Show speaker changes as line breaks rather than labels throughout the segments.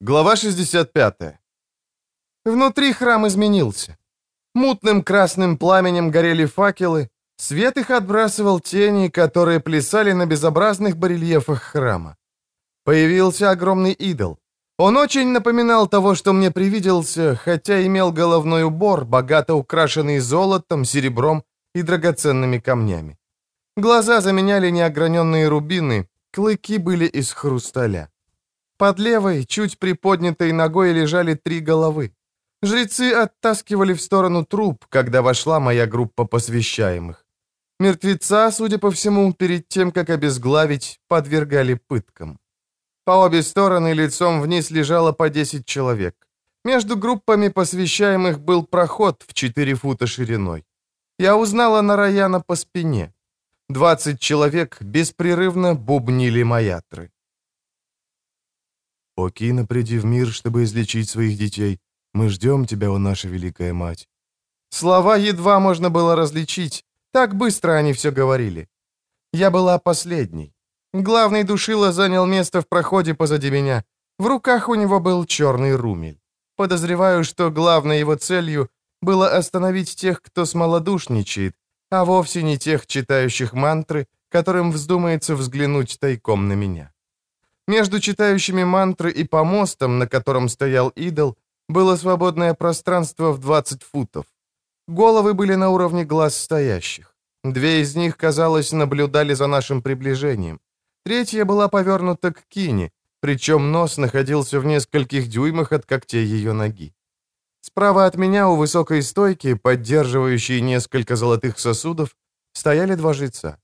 Глава 65. Внутри храм изменился. Мутным красным пламенем горели факелы, свет их отбрасывал тени, которые плясали на безобразных барельефах храма. Появился огромный идол. Он очень напоминал того, что мне привиделся, хотя имел головной убор, богато украшенный золотом, серебром и драгоценными камнями. Глаза заменяли неограненные рубины, клыки были из хрусталя. Под левой, чуть приподнятой ногой лежали три головы. Жрецы оттаскивали в сторону труп, когда вошла моя группа посвящаемых. Мертвеца, судя по всему, перед тем, как обезглавить, подвергали пыткам. По обе стороны лицом вниз лежало по 10 человек. Между группами посвящаемых был проход в 4 фута шириной. Я узнала Нараяна по спине. 20 человек беспрерывно бубнили маятры.
«Окина, приди в мир, чтобы излечить своих детей. Мы ждем тебя, о наша великая мать».
Слова едва можно было различить. Так быстро они все говорили. Я была последней. Главный душила занял место в проходе позади меня. В руках у него был черный румель. Подозреваю, что главной его целью было остановить тех, кто смолодушничает, а вовсе не тех, читающих мантры, которым вздумается взглянуть тайком на меня. Между читающими мантры и помостом, на котором стоял идол, было свободное пространство в 20 футов. Головы были на уровне глаз стоящих. Две из них, казалось, наблюдали за нашим приближением. Третья была повернута к Кине, причем нос находился в нескольких дюймах от когтей ее ноги. Справа от меня у высокой стойки, поддерживающей несколько золотых сосудов, стояли два жреца.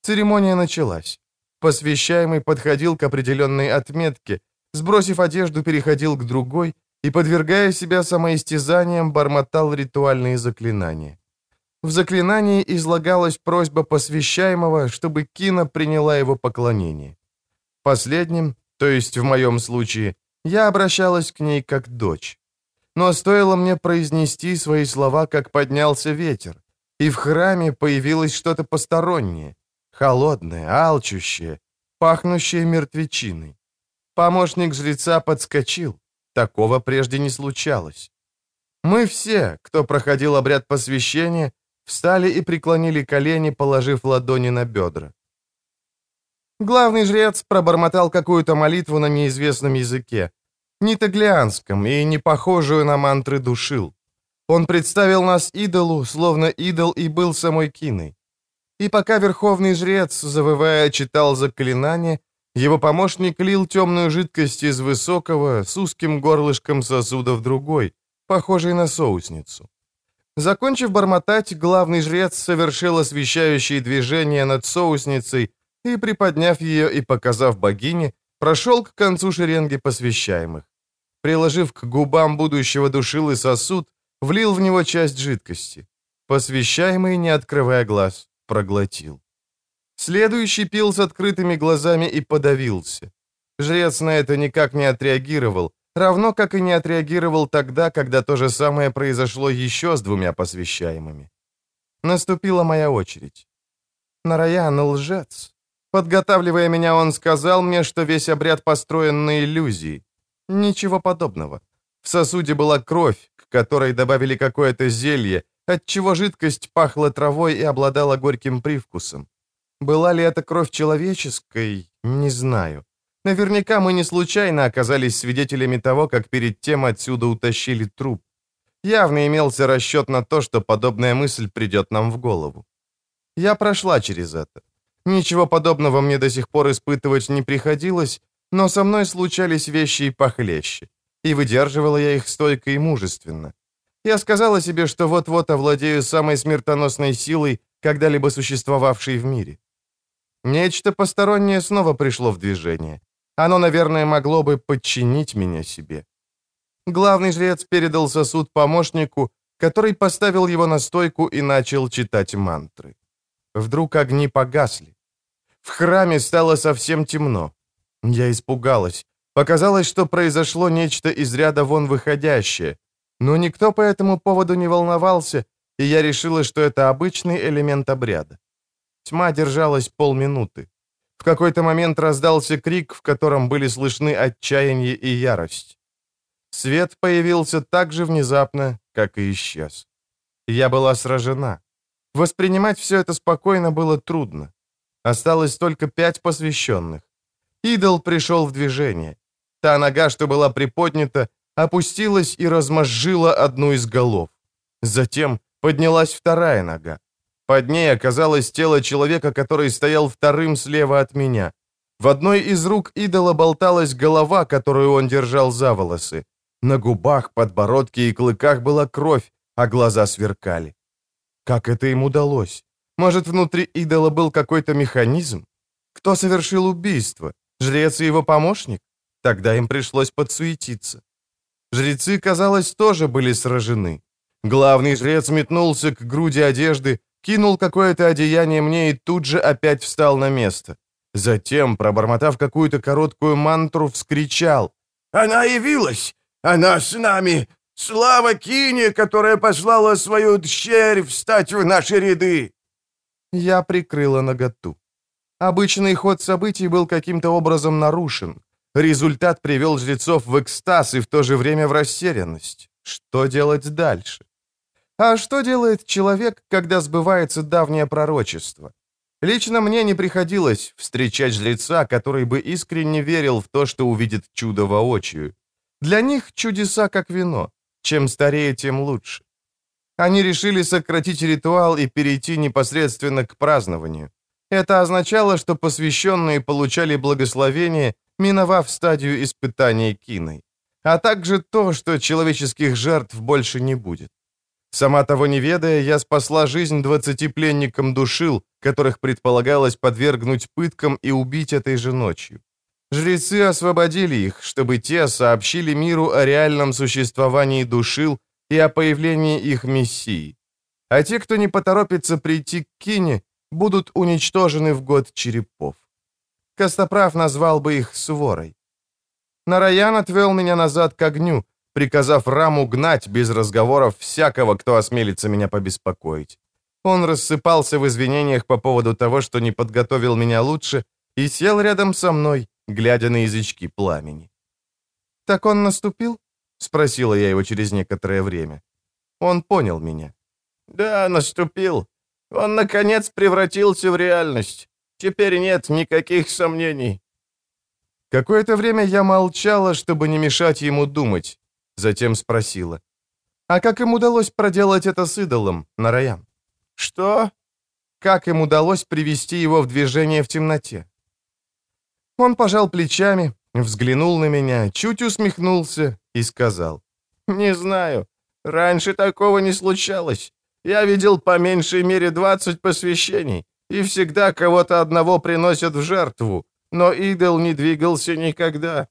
Церемония началась. Посвящаемый подходил к определенной отметке, сбросив одежду, переходил к другой и, подвергая себя самоистязаниям, бормотал ритуальные заклинания. В заклинании излагалась просьба посвящаемого, чтобы Кина приняла его поклонение. Последним, то есть в моем случае, я обращалась к ней как дочь. Но стоило мне произнести свои слова, как поднялся ветер, и в храме появилось что-то постороннее, холодное, алчущее, пахнущее мертвечиной. Помощник жреца подскочил. Такого прежде не случалось. Мы все, кто проходил обряд посвящения, встали и преклонили колени, положив ладони на бедра. Главный жрец пробормотал какую-то молитву на неизвестном языке, не таглианском и не похожую на мантры душил. Он представил нас идолу, словно идол и был самой Киной. И пока верховный жрец, завывая, читал заклинание, его помощник лил темную жидкость из высокого, с узким горлышком сосуда в другой, похожий на соусницу. Закончив бормотать, главный жрец совершил освещающие движения над соусницей и, приподняв ее и показав богине, прошел к концу шеренги посвящаемых. Приложив к губам будущего душилы сосуд, влил в него часть жидкости. Посвящаемый, не открывая глаз, проглотил. Следующий пил с открытыми глазами и подавился. Жрец на это никак не отреагировал, равно как и не отреагировал тогда, когда то же самое произошло еще с двумя посвящаемыми. Наступила моя очередь. Нараян лжец. Подготавливая меня, он сказал мне, что весь обряд построен на иллюзии. Ничего подобного. В сосуде была кровь, к которой добавили какое-то зелье, отчего жидкость пахла травой и обладала горьким привкусом. Была ли это кровь человеческой, не знаю. Наверняка мы не случайно оказались свидетелями того, как перед тем отсюда утащили труп. Явно имелся расчет на то, что подобная мысль придет нам в голову. Я прошла через это. Ничего подобного мне до сих пор испытывать не приходилось, но со мной случались вещи и похлеще, и выдерживала я их стойко и мужественно. Я сказала себе, что вот-вот овладею самой смертоносной силой, когда-либо существовавшей в мире. Нечто постороннее снова пришло в движение. Оно, наверное, могло бы подчинить меня себе. Главный жрец передал сосуд помощнику, который поставил его на стойку и начал читать мантры. Вдруг огни погасли. В храме стало совсем темно. Я испугалась. Показалось, что произошло нечто из ряда вон выходящее. Но никто по этому поводу не волновался, и я решила, что это обычный элемент обряда. Тьма держалась полминуты. В какой-то момент раздался крик, в котором были слышны отчаяние и ярость. Свет появился так же внезапно, как и исчез. Я была сражена. Воспринимать все это спокойно было трудно. Осталось только пять посвященных. Идол пришел в движение. Та нога, что была приподнята, опустилась и размозжила одну из голов. Затем поднялась вторая нога. Под ней оказалось тело человека, который стоял вторым слева от меня. В одной из рук идола болталась голова, которую он держал за волосы. На губах, подбородке и клыках была кровь, а глаза сверкали. Как это им удалось? Может, внутри идола был какой-то механизм? Кто совершил убийство? Жрец и его помощник? Тогда им пришлось подсуетиться. Жрецы, казалось, тоже были сражены. Главный жрец метнулся к груди одежды, кинул какое-то одеяние мне и тут же опять встал на место. Затем, пробормотав какую-то короткую мантру, вскричал.
«Она явилась! Она с нами! Слава Кине, которая послала свою дщерь встать в наши ряды!»
Я прикрыла наготу. Обычный ход событий был каким-то образом нарушен. Результат привел жрецов в экстаз и в то же время в растерянность. Что делать дальше? А что делает человек, когда сбывается давнее пророчество? Лично мне не приходилось встречать жреца, который бы искренне верил в то, что увидит чудо воочию. Для них чудеса как вино. Чем старее, тем лучше. Они решили сократить ритуал и перейти непосредственно к празднованию. Это означало, что посвященные получали благословение, миновав стадию испытания киной, а также то, что человеческих жертв больше не будет. Сама того не ведая, я спасла жизнь двадцати пленникам душил, которых предполагалось подвергнуть пыткам и убить этой же ночью. Жрецы освободили их, чтобы те сообщили миру о реальном существовании душил и о появлении их мессии. А те, кто не поторопится прийти к Кине, будут уничтожены в год черепов. Костоправ назвал бы их сворой. Нараян отвел меня назад к огню, приказав Раму гнать без разговоров всякого, кто осмелится меня побеспокоить. Он рассыпался в извинениях по поводу того, что не подготовил меня лучше, и сел рядом со мной, глядя на язычки пламени. «Так он наступил?» — спросила я его через некоторое время. Он понял меня.
«Да, наступил. Он, наконец, превратился в реальность. Теперь нет никаких сомнений».
Какое-то время я молчала, чтобы не мешать ему думать, Затем спросила. «А как им удалось проделать это с идолом, Нараян?»
«Что?»
«Как им удалось привести его в движение в темноте?» Он пожал плечами, взглянул на меня, чуть усмехнулся и сказал.
«Не знаю. Раньше такого не случалось. Я видел по меньшей мере 20 посвящений, и всегда кого-то одного приносят в жертву, но идол не двигался никогда».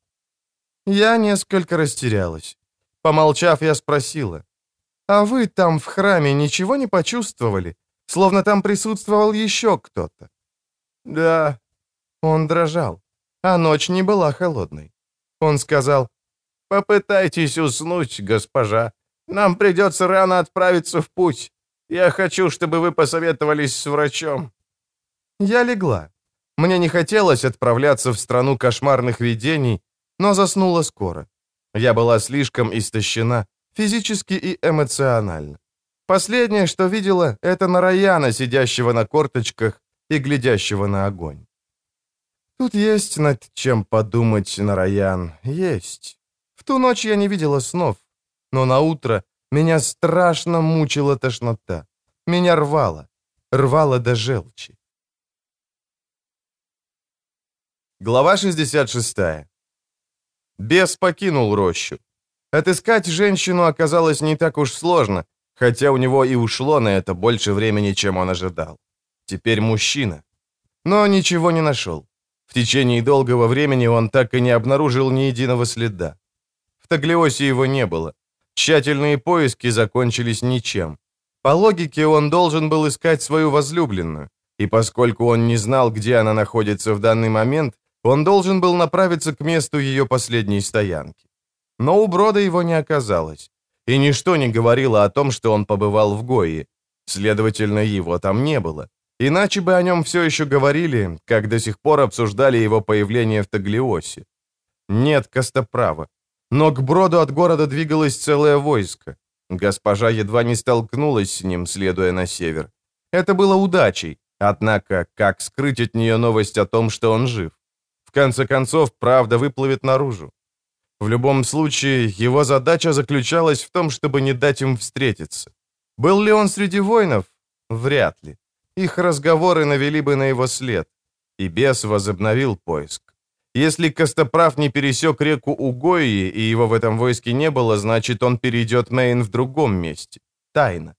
Я несколько растерялась. Помолчав, я спросила. «А вы там в храме ничего не почувствовали? Словно там присутствовал еще кто-то?»
«Да».
Он дрожал, а ночь не была холодной. Он сказал,
«Попытайтесь уснуть, госпожа. Нам придется рано отправиться в путь. Я хочу, чтобы вы посоветовались с врачом».
Я легла. Мне не хотелось отправляться в страну кошмарных видений, но заснула скоро. Я была слишком истощена, физически и эмоционально. Последнее, что видела, это Нараяна, сидящего на корточках и глядящего на огонь. Тут есть над чем подумать, Нараян, есть. В ту ночь я не видела снов, но на утро меня страшно мучила тошнота. Меня рвало, рвало до желчи. Глава 66. Бес покинул рощу. Отыскать женщину оказалось не так уж сложно, хотя у него и ушло на это больше времени, чем он ожидал. Теперь мужчина. Но ничего не нашел. В течение долгого времени он так и не обнаружил ни единого следа. В Таглиосе его не было. Тщательные поиски закончились ничем. По логике, он должен был искать свою возлюбленную, и поскольку он не знал, где она находится в данный момент, он должен был направиться к месту ее последней стоянки. Но у Брода его не оказалось. И ничто не говорило о том, что он побывал в Гои. Следовательно, его там не было.
Иначе бы о нем все еще говорили, как до сих пор обсуждали его появление в Таглиосе. Нет Костоправа. Но к броду от города двигалось целое войско. Госпожа едва не столкнулась с ним, следуя на север. Это было удачей, однако как скрыть от нее новость о том, что он жив? Конце концов, правда выплывет наружу. В любом случае, его задача заключалась в том, чтобы не дать им встретиться. Был ли он среди воинов? Вряд ли. Их разговоры навели бы на его след. И бес возобновил поиск. Если Костоправ не пересек реку Угои, и его в этом войске не было, значит, он перейдет Мейн в другом месте. Тайна.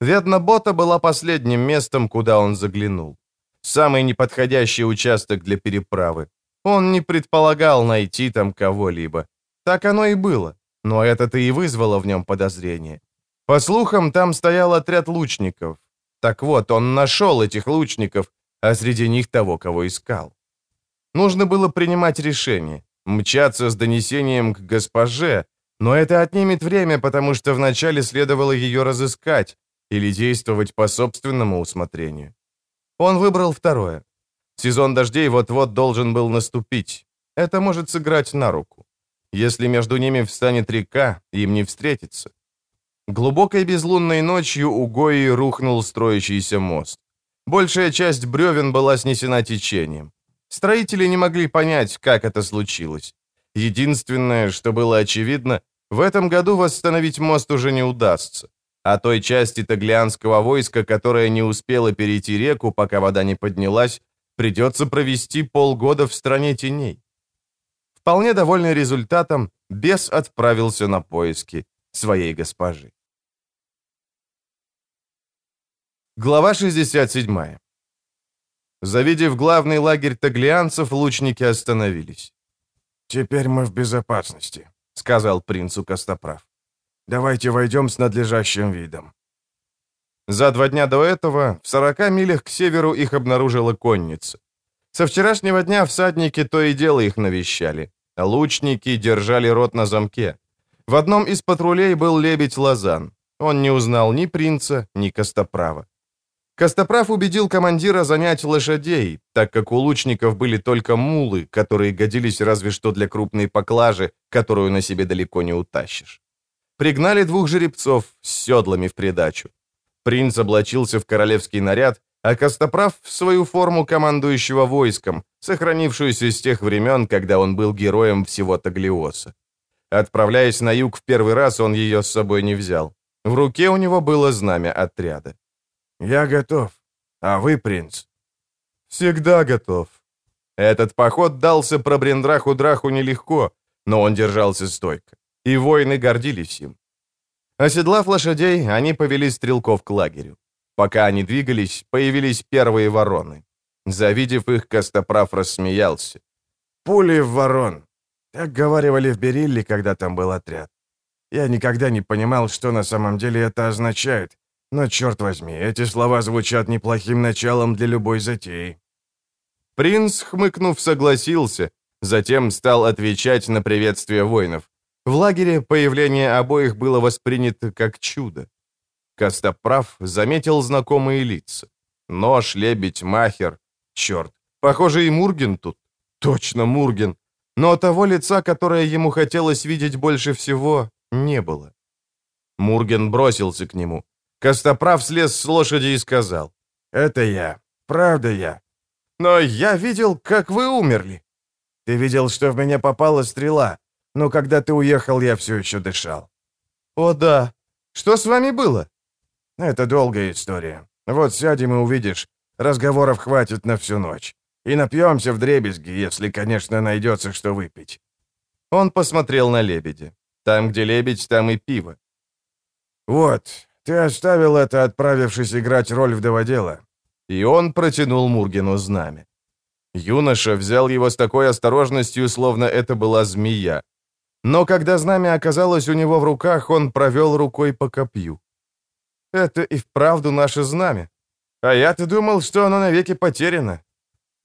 Веднобота была последним местом, куда он заглянул. Самый неподходящий участок для переправы. Он не предполагал найти там кого-либо. Так оно и было, но это-то и вызвало в нем подозрение. По слухам, там стоял отряд лучников. Так вот, он нашел этих лучников, а среди них того, кого искал. Нужно было принимать решение, мчаться с донесением к госпоже, но это отнимет время, потому что вначале следовало ее разыскать или действовать по собственному усмотрению. Он выбрал второе. Сезон дождей вот-вот должен был наступить. Это может сыграть на руку. Если между ними встанет река, им не встретиться. Глубокой безлунной ночью у Гои рухнул строящийся мост. Большая часть бревен была снесена течением. Строители не могли понять, как это случилось. Единственное, что было очевидно, в этом году восстановить мост уже не удастся. А той части таглианского войска, которая не успела перейти реку, пока вода не поднялась, Придется провести полгода в стране теней. Вполне довольный результатом, бес отправился на поиски своей госпожи. Глава 67. Завидев главный лагерь таглианцев, лучники остановились.
«Теперь мы в безопасности», —
сказал принцу Костоправ.
«Давайте войдем с надлежащим видом».
За два дня до этого в 40 милях к северу их обнаружила конница. Со вчерашнего дня всадники то и дело их навещали. Лучники держали рот на замке. В одном из патрулей был лебедь Лазан. Он не узнал ни принца, ни Костоправа. Костоправ убедил командира занять лошадей, так как у лучников были только мулы, которые годились разве что для крупной поклажи, которую на себе далеко не утащишь. Пригнали двух жеребцов с седлами в придачу. Принц облачился в королевский наряд, а Костоправ в свою форму командующего войском, сохранившуюся с тех времен, когда он был героем всего Таглиоса. Отправляясь на юг в первый раз, он ее с собой не взял. В руке у него было знамя отряда.
«Я готов. А вы, принц?»
«Всегда готов». Этот поход дался Пробрендраху-Драху нелегко, но он держался стойко, и воины гордились им. Оседлав лошадей, они повели стрелков к лагерю. Пока они двигались, появились первые вороны. Завидев их, Костоправ рассмеялся.
«Пули в ворон!» Так говаривали в Берилле, когда там был отряд. Я никогда не понимал, что на самом деле это означает. Но, черт возьми, эти слова звучат неплохим началом для любой затеи.
Принц, хмыкнув, согласился, затем стал отвечать на приветствие воинов. В лагере появление обоих было воспринято как чудо. Костоправ заметил знакомые лица. Нож, лебедь, махер. Черт, похоже, и Мурген тут. Точно Мурген. Но того лица, которое ему хотелось видеть больше всего, не было. Мурген бросился к нему. Костоправ слез с лошади и сказал.
«Это я. Правда я.
Но я видел, как вы умерли».
«Ты видел, что в меня попала стрела, но когда ты уехал, я все еще дышал».
«О да. Что с вами было?»
Это долгая история. Вот сядем и увидишь. Разговоров хватит на всю ночь. И напьемся в дребезги, если, конечно, найдется, что выпить».
Он посмотрел на лебедя. Там, где лебедь, там и пиво.
«Вот, ты оставил это, отправившись играть роль вдоводела».
И он протянул Мургину знамя. Юноша взял его с такой осторожностью, словно это была змея. Но когда знамя оказалось у него в руках, он провел рукой по копью. Это и вправду наше знамя. А я-то думал, что оно навеки потеряно.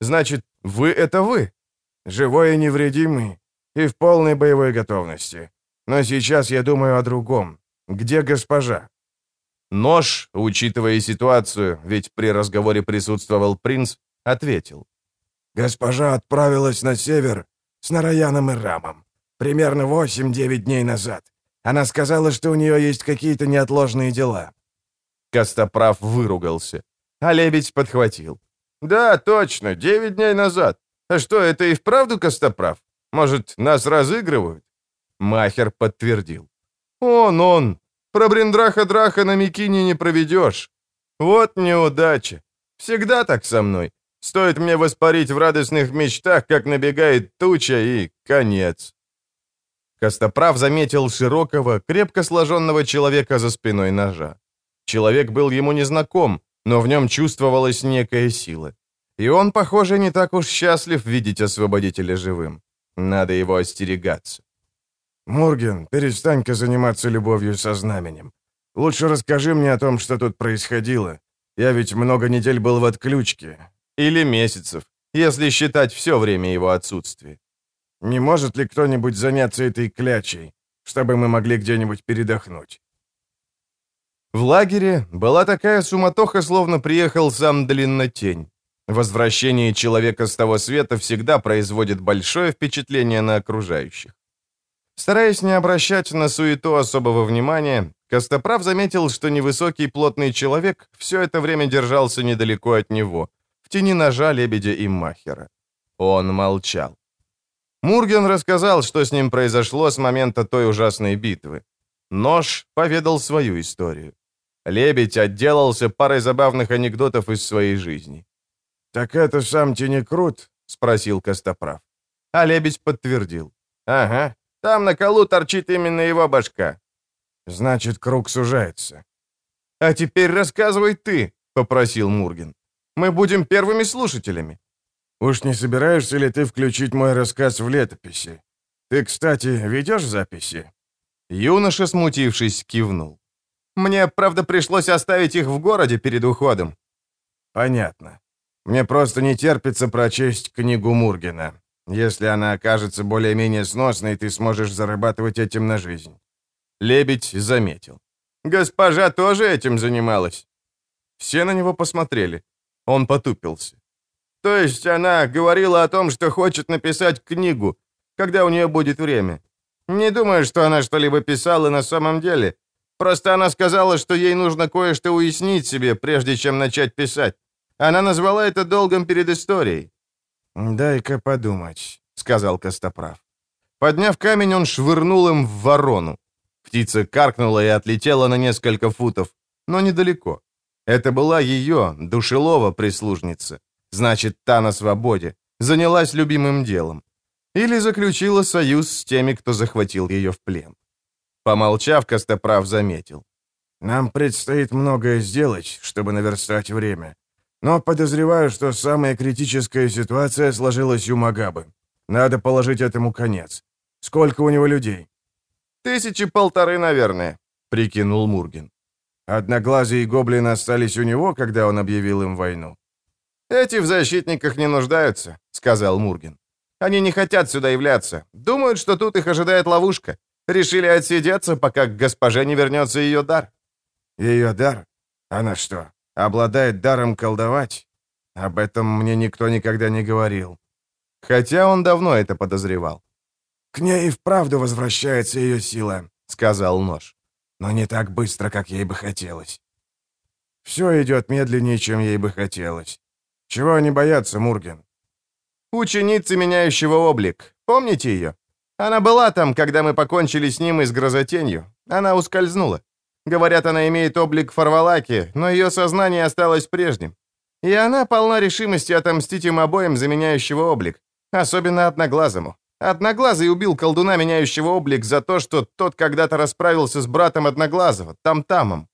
Значит, вы — это вы.
Живой и невредимый, и в полной боевой готовности. Но сейчас я думаю о другом. Где госпожа?»
Нож, учитывая ситуацию, ведь при разговоре присутствовал принц, ответил.
«Госпожа отправилась на север с Нараяном и Рамом. Примерно 8-9 дней назад. Она сказала, что у нее есть какие-то неотложные дела».
Костоправ выругался, а лебедь подхватил. «Да, точно, девять дней назад. А что, это и вправду Костоправ? Может, нас разыгрывают?» Махер подтвердил. «Он, он! Про Бриндраха-Драха на Микине не проведешь. Вот неудача. Всегда так со мной. Стоит мне воспарить в радостных мечтах, как набегает туча, и конец». Костоправ заметил широкого, крепко сложенного человека за спиной ножа. Человек был ему незнаком, но в нем чувствовалась некая сила. И он, похоже, не так уж счастлив видеть освободителя живым. Надо его остерегаться.
«Мурген, перестань-ка заниматься любовью со знаменем. Лучше расскажи мне о том, что тут происходило. Я ведь много недель был в отключке.
Или месяцев, если считать все время его отсутствия.
Не может ли кто-нибудь заняться этой клячей, чтобы мы могли где-нибудь передохнуть?»
В лагере была такая суматоха, словно приехал сам Длиннотень. Возвращение человека с того света всегда производит большое впечатление на окружающих. Стараясь не обращать на суету особого внимания, Костоправ заметил, что невысокий плотный человек все это время держался недалеко от него, в тени ножа лебедя и махера. Он молчал. Мурген рассказал, что с ним произошло с момента той ужасной битвы. Нож поведал свою историю. Лебедь отделался парой забавных анекдотов из своей жизни.
«Так это сам Тенекрут?»
— спросил Костоправ. А лебедь подтвердил. «Ага, там на колу торчит именно его башка».
«Значит, круг сужается».
«А теперь рассказывай ты», — попросил Мурген. «Мы будем первыми слушателями».
«Уж не собираешься ли ты включить мой рассказ в летописи? Ты, кстати, ведешь записи?»
Юноша, смутившись, кивнул. «Мне, правда, пришлось оставить их в городе перед уходом».
«Понятно. Мне просто не терпится прочесть книгу Мургена. Если она окажется более-менее сносной, ты сможешь зарабатывать этим на жизнь».
Лебедь заметил. «Госпожа тоже этим занималась?» Все на него посмотрели. Он потупился. «То есть она говорила о том, что хочет написать книгу, когда у нее будет время. Не думаю, что она что-либо писала на самом деле. Просто она сказала, что ей нужно кое-что уяснить себе, прежде чем начать писать. Она назвала это долгом перед историей.
«Дай-ка подумать», — сказал Костоправ.
Подняв камень, он швырнул им в ворону. Птица каркнула и отлетела на несколько футов, но недалеко. Это была ее, душелова прислужница. Значит, та на свободе. Занялась любимым делом. Или заключила союз с теми, кто захватил ее в плен. Помолчав, Костоправ заметил.
«Нам предстоит многое сделать, чтобы наверстать время. Но подозреваю, что самая критическая ситуация сложилась у Магабы. Надо положить этому конец. Сколько у него людей?»
«Тысячи полторы, наверное», — прикинул Мурген.
Одноглазые гоблины остались у него, когда он объявил им войну.
«Эти в защитниках не нуждаются», — сказал Мурген. «Они не хотят сюда являться. Думают, что тут их ожидает ловушка. Решили отсидеться, пока к госпоже не вернется ее дар».
«Ее дар? Она что, обладает даром колдовать? Об этом мне никто никогда не говорил».
Хотя он давно это подозревал.
«К ней и вправду возвращается ее сила», — сказал нож. «Но не так быстро, как ей бы хотелось. Все идет медленнее, чем ей бы хотелось. Чего они боятся, Мурген?»
«Ученицы, меняющего облик. Помните ее? Она была там, когда мы покончили с ним и с грозотенью. Она ускользнула. Говорят, она имеет облик Фарвалаки, но ее сознание осталось прежним. И она полна решимости отомстить им обоим за меняющего облик. Особенно Одноглазому. Одноглазый убил колдуна, меняющего облик, за то, что тот когда-то расправился с братом Одноглазого, там-тамом.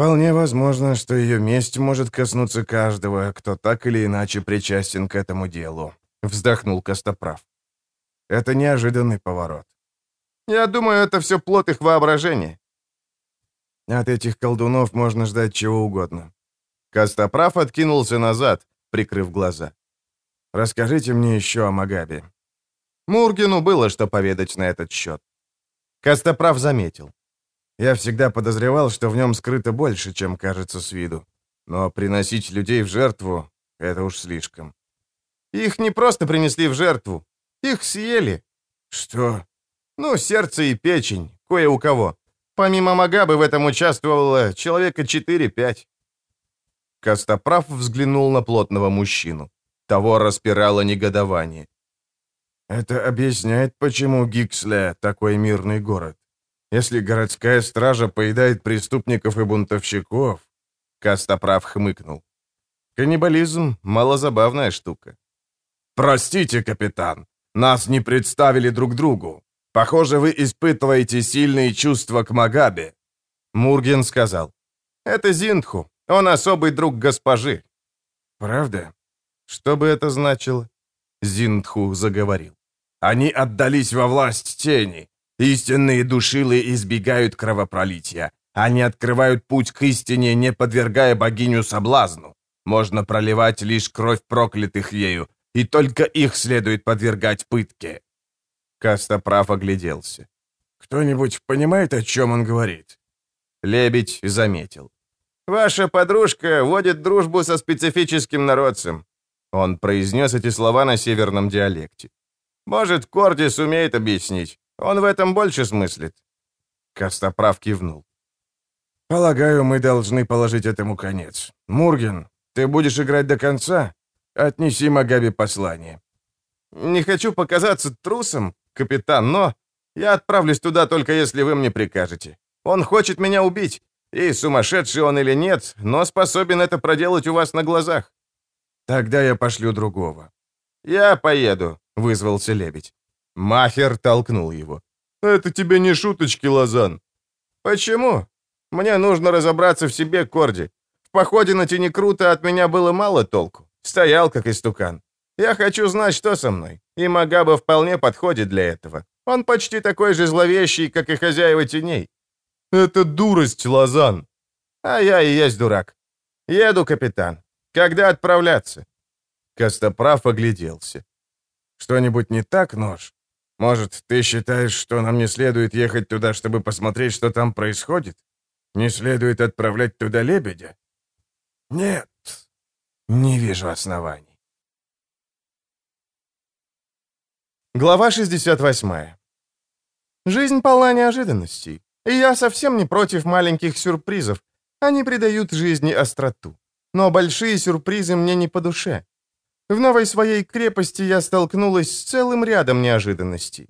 Вполне возможно, что ее месть может коснуться каждого, кто так или иначе причастен к этому делу», — вздохнул Костоправ. «Это неожиданный поворот».
«Я думаю, это все плод их воображения».
«От этих колдунов можно ждать чего угодно».
Костоправ откинулся назад, прикрыв глаза.
«Расскажите мне еще о Магабе».
Мургину было что поведать на этот счет. Костоправ заметил.
Я всегда подозревал, что в нем скрыто больше, чем кажется с виду. Но приносить людей в жертву — это уж слишком.
Их не просто принесли в жертву. Их съели.
Что?
Ну, сердце и печень, кое у кого. Помимо Магабы в этом участвовало человека 4-5.
Костоправ взглянул на плотного мужчину. Того распирало негодование.
Это объясняет, почему Гиксле такой мирный город. Если городская стража поедает преступников и бунтовщиков...
Костоправ хмыкнул. Каннибализм — малозабавная штука.
«Простите, капитан, нас не представили друг другу. Похоже, вы испытываете сильные чувства к Магабе».
Мурген сказал.
«Это Зиндху. Он особый друг госпожи».
«Правда?»
«Что бы это значило?» Зиндху заговорил.
«Они отдались во власть тени. Истинные душилы избегают кровопролития. Они открывают путь к истине, не подвергая богиню соблазну. Можно проливать лишь кровь проклятых ею, и только их следует подвергать пытке».
Костоправ огляделся.
«Кто-нибудь понимает, о чем он говорит?»
Лебедь заметил.
«Ваша подружка водит дружбу со специфическим народцем».
Он произнес эти слова на северном диалекте.
«Может, Корди сумеет объяснить. Он в этом больше смыслит».
Костоправ кивнул.
«Полагаю, мы должны положить этому конец. Мурген, ты будешь играть до конца? Отнеси Магаби послание».
«Не хочу показаться трусом, капитан, но я отправлюсь туда только если вы мне прикажете. Он хочет меня убить, и сумасшедший он или нет, но способен это проделать у вас на глазах».
«Тогда я пошлю другого».
«Я поеду», —
вызвался лебедь. Махер толкнул его. «Это тебе не шуточки, Лазан».
«Почему? Мне нужно разобраться в себе, Корди. В походе на тени круто от меня было мало толку. Стоял как истукан. Я хочу знать, что со мной. И Магаба вполне подходит для этого. Он почти такой же зловещий, как и хозяева теней.
Это дурость, Лазан.
А я и есть дурак. Еду, капитан. Когда отправляться?
Костоправ огляделся.
Что-нибудь не так, нож? Может, ты считаешь, что нам не следует ехать туда, чтобы посмотреть, что там происходит? Не следует отправлять туда лебедя? Нет, не вижу оснований.
Глава 68. Жизнь полна неожиданностей, и я совсем не против маленьких сюрпризов. Они придают жизни остроту. Но большие сюрпризы мне не по душе. В новой своей крепости я столкнулась с целым рядом неожиданностей.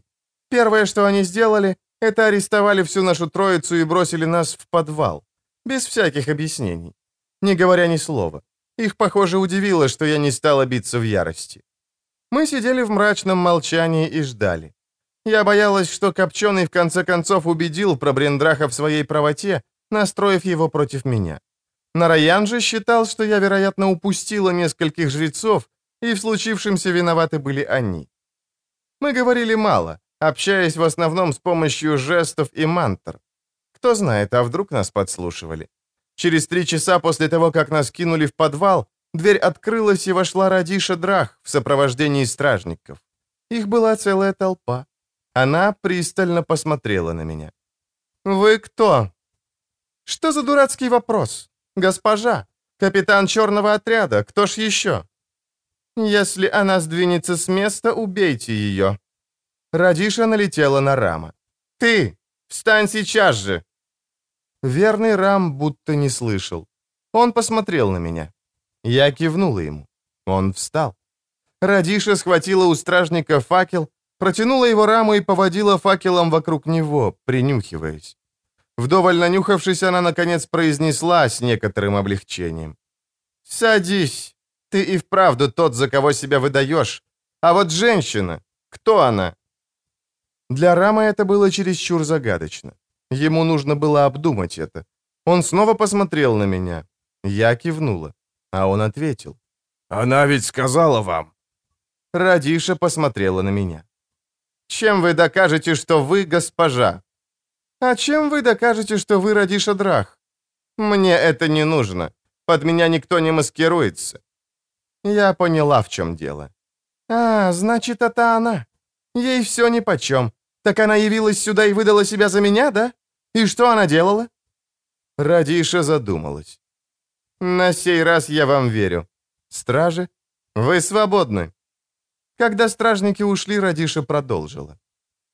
Первое, что они сделали, это арестовали всю нашу троицу и бросили нас в подвал. Без всяких объяснений. Не говоря ни слова. Их, похоже, удивило, что я не стала биться в ярости. Мы сидели в мрачном молчании и ждали. Я боялась, что Копченый в конце концов убедил про Брендраха в своей правоте, настроив его против меня. Нараян же считал, что я, вероятно, упустила нескольких жрецов, и в случившемся виноваты были они. Мы говорили мало, общаясь в основном с помощью жестов и мантр. Кто знает, а вдруг нас подслушивали. Через три часа после того, как нас кинули в подвал, Дверь открылась, и вошла Радиша Драх в сопровождении стражников. Их была целая толпа. Она пристально посмотрела на меня. «Вы кто?» «Что за дурацкий вопрос? Госпожа, капитан черного отряда, кто ж еще?» «Если она сдвинется с места, убейте ее». Радиша налетела на Рама. «Ты! Встань сейчас же!» Верный Рам будто не слышал. Он посмотрел на меня. Я кивнула ему. Он встал. Радиша схватила у стражника факел, протянула его раму и поводила факелом вокруг него, принюхиваясь. Вдоволь нанюхавшись, она, наконец, произнесла с некоторым облегчением. «Садись. Ты и вправду тот, за кого себя выдаешь. А вот женщина, кто она?» Для Рама это было чересчур загадочно. Ему нужно было обдумать это. Он снова посмотрел на меня. Я кивнула. А он ответил.
«Она ведь сказала вам».
Радиша посмотрела на меня. «Чем вы докажете, что вы госпожа?» «А чем вы докажете, что вы Радиша Драх?» «Мне это не нужно. Под меня никто не маскируется». Я поняла, в чем дело. «А, значит, это она. Ей все нипочем. Так она явилась сюда и выдала себя за меня, да? И что она делала?» Радиша задумалась. «На сей раз я вам верю. Стражи, вы свободны». Когда стражники ушли, Радиша продолжила.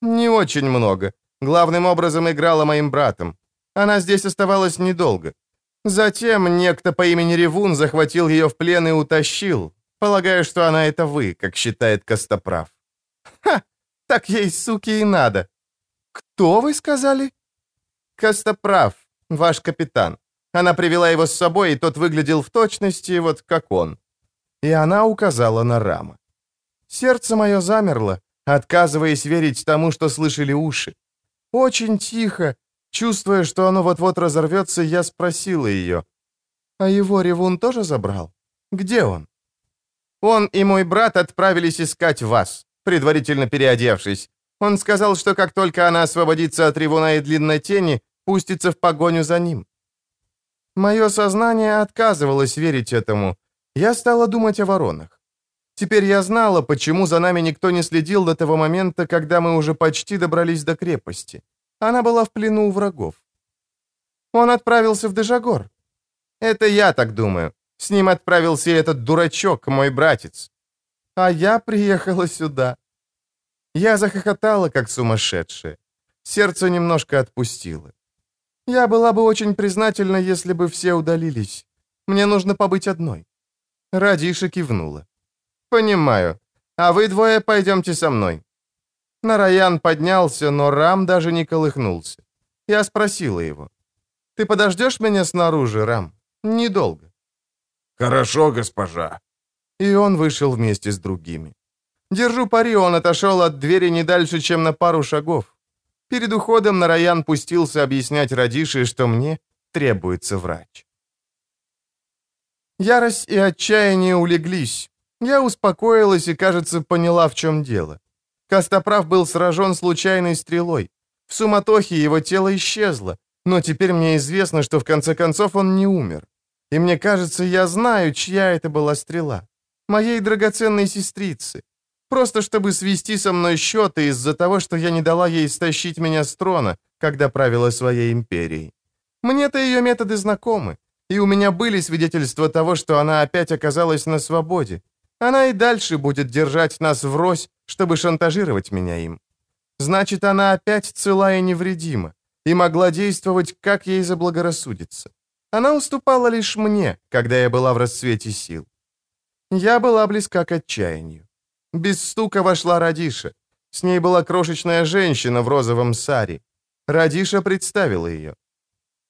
«Не очень много. Главным образом играла моим братом. Она здесь оставалась недолго. Затем некто по имени Ревун захватил ее в плен и утащил. Полагаю, что она это вы, как считает Костоправ. Ха! Так ей, суки, и надо. Кто вы сказали? Костоправ, ваш капитан. Она привела его с собой, и тот выглядел в точности вот как он. И она указала на Рама. Сердце мое замерло, отказываясь верить тому, что слышали уши. Очень тихо, чувствуя, что оно вот-вот разорвется, я спросила ее. «А его ревун тоже забрал? Где он?» «Он и мой брат отправились искать вас, предварительно переодевшись. Он сказал, что как только она освободится от ревуна и длинной тени, пустится в погоню за ним». Мое сознание отказывалось верить этому. Я стала думать о воронах. Теперь я знала, почему за нами никто не следил до того момента, когда мы уже почти добрались до крепости. Она была в плену у врагов. Он отправился в Дежагор. Это я так думаю. С ним отправился этот дурачок, мой братец. А я приехала сюда. Я захохотала, как сумасшедшая. Сердце немножко отпустило. Я была бы очень признательна, если бы все удалились. Мне нужно побыть одной. Радиша кивнула. «Понимаю. А вы двое пойдемте со мной». Нараян поднялся, но Рам даже не колыхнулся. Я спросила его. «Ты подождешь меня снаружи, Рам? Недолго».
«Хорошо, госпожа».
И он вышел вместе с другими. Держу пари, он отошел от двери не дальше, чем на пару шагов. Перед уходом Нараян пустился объяснять Радише, что мне требуется врач. Ярость и отчаяние улеглись, я успокоилась и, кажется, поняла, в чем дело. Костоправ был сражен случайной стрелой. В суматохе его тело исчезло, но теперь мне известно, что в конце концов он не умер. И мне кажется, я знаю, чья это была стрела. Моей драгоценной сестрицы. Просто чтобы свести со мной счеты из-за того, что я не дала ей стащить меня с трона, когда правила своей империей. Мне-то ее методы знакомы, и у меня были свидетельства того, что она опять оказалась на свободе, она и дальше будет держать нас врозь, чтобы шантажировать меня им. Значит, она опять цела и невредима, и могла действовать, как ей заблагорассудится. Она уступала лишь мне, когда я была в расцвете сил. Я была близка к отчаянию. Без стука вошла Радиша. С ней была крошечная женщина в розовом саре. Радиша представила ее.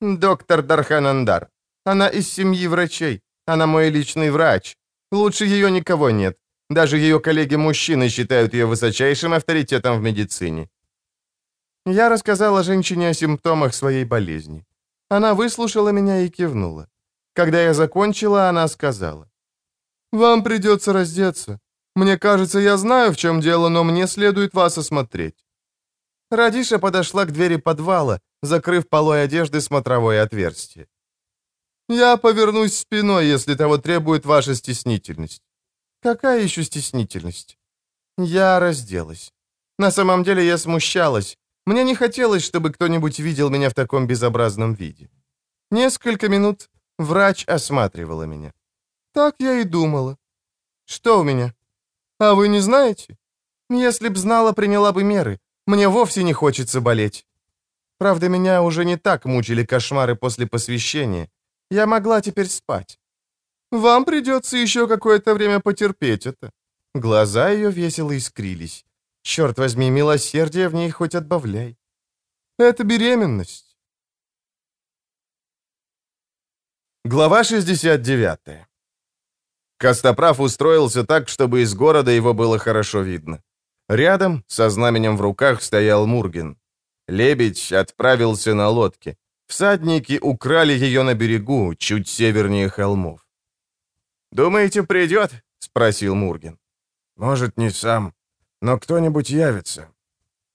«Доктор Дарханандар. Она из семьи врачей. Она мой личный врач. Лучше ее никого нет. Даже ее коллеги-мужчины считают ее высочайшим авторитетом в медицине. Я рассказала женщине о симптомах своей болезни. Она выслушала меня и кивнула. Когда я закончила, она сказала. «Вам придется раздеться. Мне кажется, я знаю, в чем дело, но мне следует вас осмотреть». Радиша подошла к двери подвала, закрыв полой одежды смотровое отверстие. Я повернусь спиной, если того требует ваша стеснительность. Какая еще стеснительность? Я разделась. На самом деле я смущалась. Мне не хотелось, чтобы кто-нибудь видел меня в таком безобразном виде. Несколько минут врач осматривала меня. Так я и думала. Что у меня? А вы не знаете? Если б знала, приняла бы меры. Мне вовсе не хочется болеть. Правда, меня уже не так мучили кошмары после посвящения. Я могла теперь спать. Вам придется еще какое-то время потерпеть это. Глаза ее весело искрились. Черт возьми, милосердие в ней хоть отбавляй. Это беременность. Глава 69. Костоправ устроился так, чтобы из города его было хорошо видно. Рядом, со знаменем в руках, стоял Мурген. Лебедь отправился на лодке. Всадники украли ее на берегу, чуть севернее холмов. «Думаете, придет?» — спросил Мурген.
«Может, не сам, но кто-нибудь явится».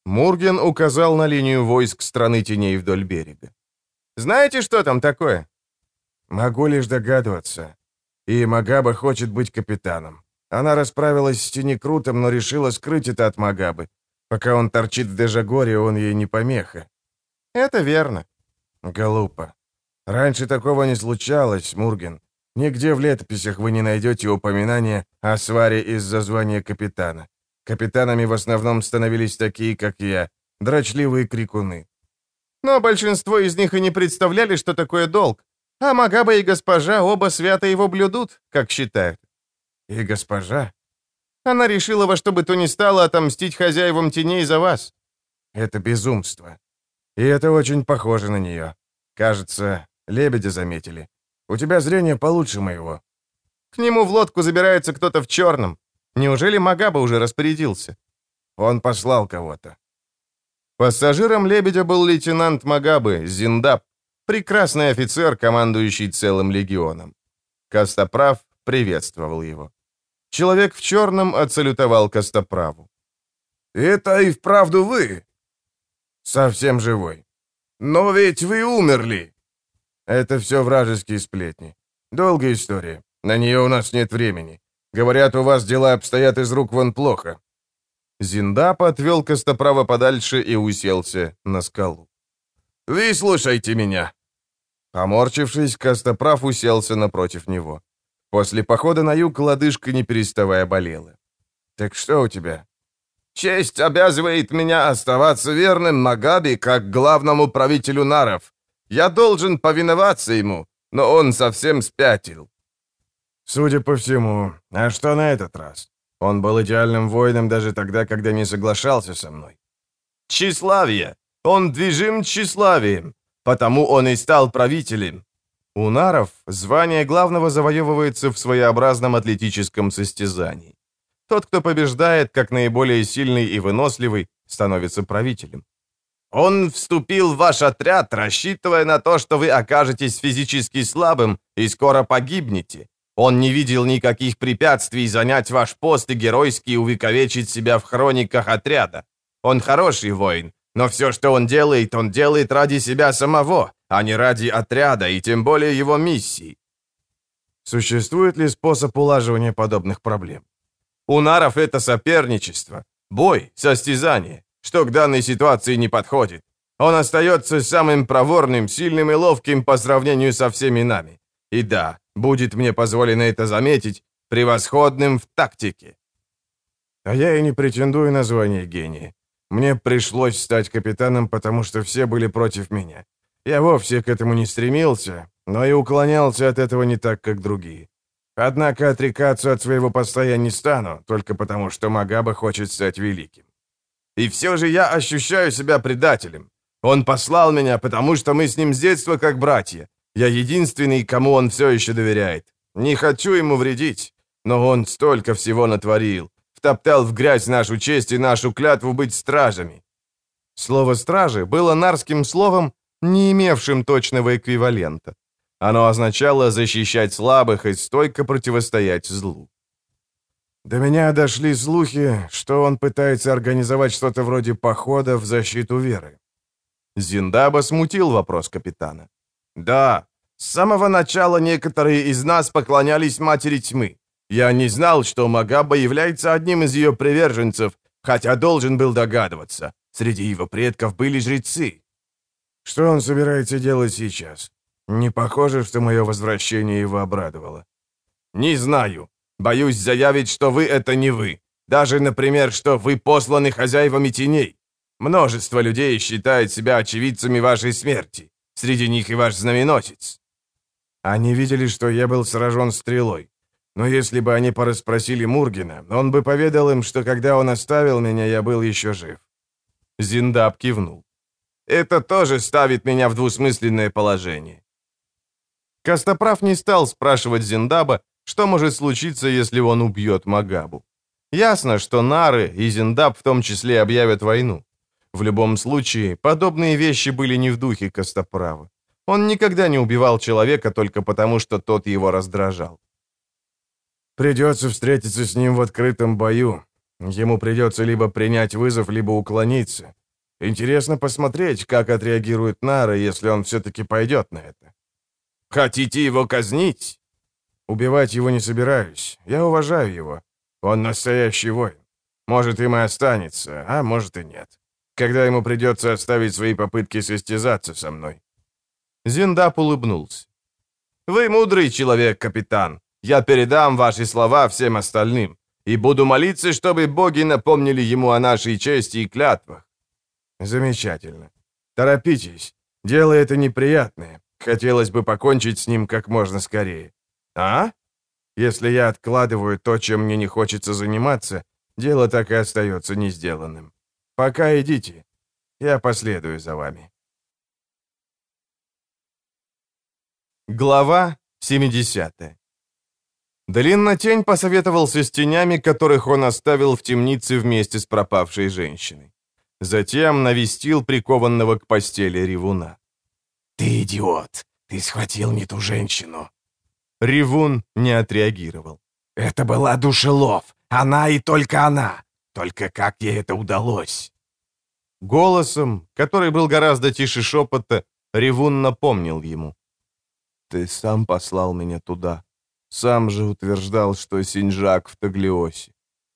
Мурген указал на линию войск страны теней вдоль берега. «Знаете, что там такое?»
«Могу лишь догадываться. И Магаба хочет быть капитаном. Она расправилась с Тенекрутом, но решила скрыть это от Магабы. Пока он торчит в Дежагоре, он ей не помеха.
Это верно.
Глупо. Раньше такого не случалось, Мурген. Нигде в летописях вы не найдете упоминания о сваре из-за звания капитана. Капитанами в основном становились такие, как я, дрочливые крикуны.
Но большинство из них и не представляли, что такое долг. А Магаба и госпожа оба свято его блюдут, как считают.
И госпожа?
Она решила во что бы то ни стало отомстить хозяевам теней за вас.
Это безумство. И это очень похоже на нее. Кажется, лебедя заметили. У тебя зрение получше моего.
К нему в лодку забирается кто-то в черном. Неужели Магаба уже распорядился?
Он послал кого-то.
Пассажиром лебедя был лейтенант Магабы, Зиндаб, прекрасный офицер, командующий целым легионом. Костоправ приветствовал его. Человек в черном отсалютовал Костоправу.
«Это и вправду вы?» «Совсем живой». «Но ведь вы умерли!» «Это все вражеские сплетни. Долгая история. На нее у нас нет времени. Говорят, у вас дела обстоят из рук вон плохо».
Зиндап отвел Костоправа подальше и уселся на скалу.
«Вы слушайте меня!»
Поморчившись, Костоправ уселся напротив него. После похода на юг лодыжка не переставая болела.
«Так что у тебя?»
«Честь обязывает меня оставаться верным Магаби как главному правителю наров. Я должен повиноваться ему, но он совсем спятил».
«Судя по всему. А что на этот раз? Он был идеальным воином даже тогда, когда не соглашался со мной».
«Тщеславие. Он движим тщеславием, потому он и стал правителем.
У наров звание главного завоевывается в своеобразном атлетическом состязании. Тот, кто побеждает, как наиболее сильный и выносливый, становится правителем.
Он вступил в ваш отряд, рассчитывая на то, что вы окажетесь физически слабым и скоро погибнете. Он не видел никаких препятствий занять ваш пост и геройски увековечить себя в хрониках отряда. Он хороший воин, но все, что он делает, он делает ради себя самого, а не ради отряда и тем более его миссии.
Существует ли способ улаживания подобных проблем?
У наров это соперничество, бой, состязание, что к данной ситуации не подходит. Он остается самым проворным, сильным и ловким по сравнению со всеми нами. И да, будет мне позволено это заметить, превосходным в тактике.
А я и не претендую на звание гения. Мне пришлось стать капитаном, потому что все были против меня. Я вовсе к этому не стремился, но и уклонялся от этого не так, как другие. Однако отрекаться от своего поста я не стану, только потому что Магаба хочет стать великим.
И все же я ощущаю себя предателем. Он послал меня, потому что мы с ним с детства как братья. Я единственный, кому он все еще доверяет. Не хочу ему вредить, но он столько всего натворил. Втоптал в грязь нашу честь и нашу клятву быть стражами.
Слово «стражи» было нарским словом, не имевшим точного эквивалента. Оно означало защищать слабых и стойко противостоять злу.
До меня дошли слухи, что он пытается организовать что-то вроде похода в защиту веры.
Зиндаба смутил вопрос капитана.
«Да, с самого начала некоторые из нас поклонялись Матери Тьмы. Я не знал, что Магаба является одним из ее приверженцев, хотя должен был догадываться. Среди его предков были жрецы.
Что он собирается делать сейчас? Не похоже, что мое возвращение его обрадовало.
Не знаю. Боюсь заявить, что вы — это не вы. Даже, например, что вы посланы хозяевами теней. Множество людей считает себя очевидцами вашей смерти. Среди них и ваш знаменосец.
Они видели, что я был сражен стрелой. Но если бы они порасспросили Мургина, он бы поведал им, что когда он оставил меня, я был еще жив.
Зиндаб кивнул.
Это тоже ставит меня в двусмысленное положение.
Костоправ не стал спрашивать Зиндаба, что может случиться, если он убьет Магабу. Ясно, что Нары и Зиндаб в том числе объявят войну. В любом случае, подобные вещи были не в духе Костоправа. Он никогда не убивал человека только потому, что тот его раздражал.
Придется встретиться с ним в открытом бою. Ему придется либо принять вызов, либо уклониться. Интересно посмотреть, как отреагирует Нара, если он все-таки пойдет на это.
Хотите его казнить?
Убивать его не собираюсь. Я уважаю его. Он настоящий воин. Может, им и останется, а может и нет. когда ему придется оставить свои попытки состязаться со мной.
Зиндап улыбнулся. «Вы мудрый человек, капитан. Я передам ваши слова всем остальным и буду молиться, чтобы боги напомнили ему о нашей чести и клятвах».
«Замечательно. Торопитесь. Дело это неприятное. Хотелось бы покончить с ним как можно скорее. А? Если я откладываю то, чем мне не хочется заниматься, дело так и остается не сделанным. Пока идите. Я последую за вами.
Глава 70 Длиннотень посоветовался с тенями, которых он оставил в темнице вместе с пропавшей женщиной. Затем навестил прикованного к постели ревуна.
«Ты идиот! Ты схватил не ту женщину!»
Ревун не отреагировал.
«Это была душелов! Она и только она! Только как ей это удалось?»
Голосом, который был гораздо тише шепота, Ревун напомнил ему. «Ты сам послал меня туда. Сам же утверждал, что Синжак в Таглиосе».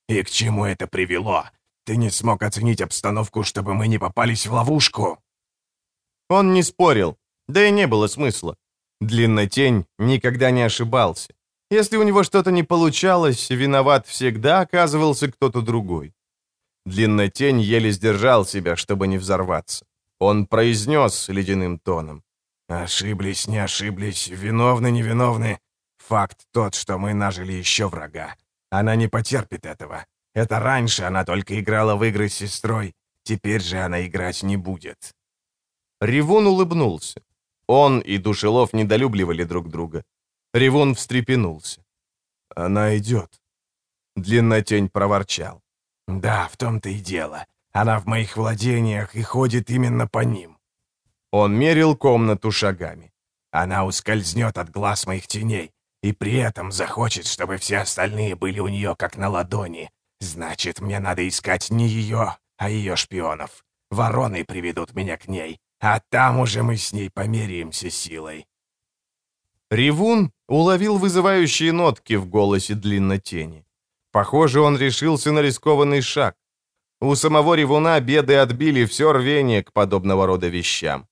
«И к чему это привело? Ты не смог оценить обстановку, чтобы мы не попались в ловушку?»
Он не спорил, да и не было смысла. Длиннотень никогда не ошибался. Если у него что-то не получалось, виноват всегда оказывался кто-то другой. Длиннотень еле сдержал себя, чтобы не взорваться. Он произнес ледяным тоном.
«Ошиблись, не ошиблись, виновны, невиновны. Факт тот, что мы нажили еще врага. Она не потерпит этого. Это раньше она только играла в игры с сестрой, теперь же она играть не будет».
Ревун улыбнулся. Он и Душелов недолюбливали друг друга. Ревун встрепенулся. «Она идет». Длиннотень проворчал.
«Да, в том-то и дело. Она в моих владениях и ходит именно по ним».
Он мерил комнату шагами.
«Она ускользнет от глаз моих теней, и при этом захочет, чтобы все остальные были у нее как на ладони. Значит, мне надо искать не ее, а ее шпионов. Вороны приведут меня к ней, а там уже мы с ней померяемся силой».
Ревун уловил вызывающие нотки в голосе длиннотени. Похоже, он решился на рискованный шаг. У самого Ревуна беды отбили все рвение к подобного рода вещам.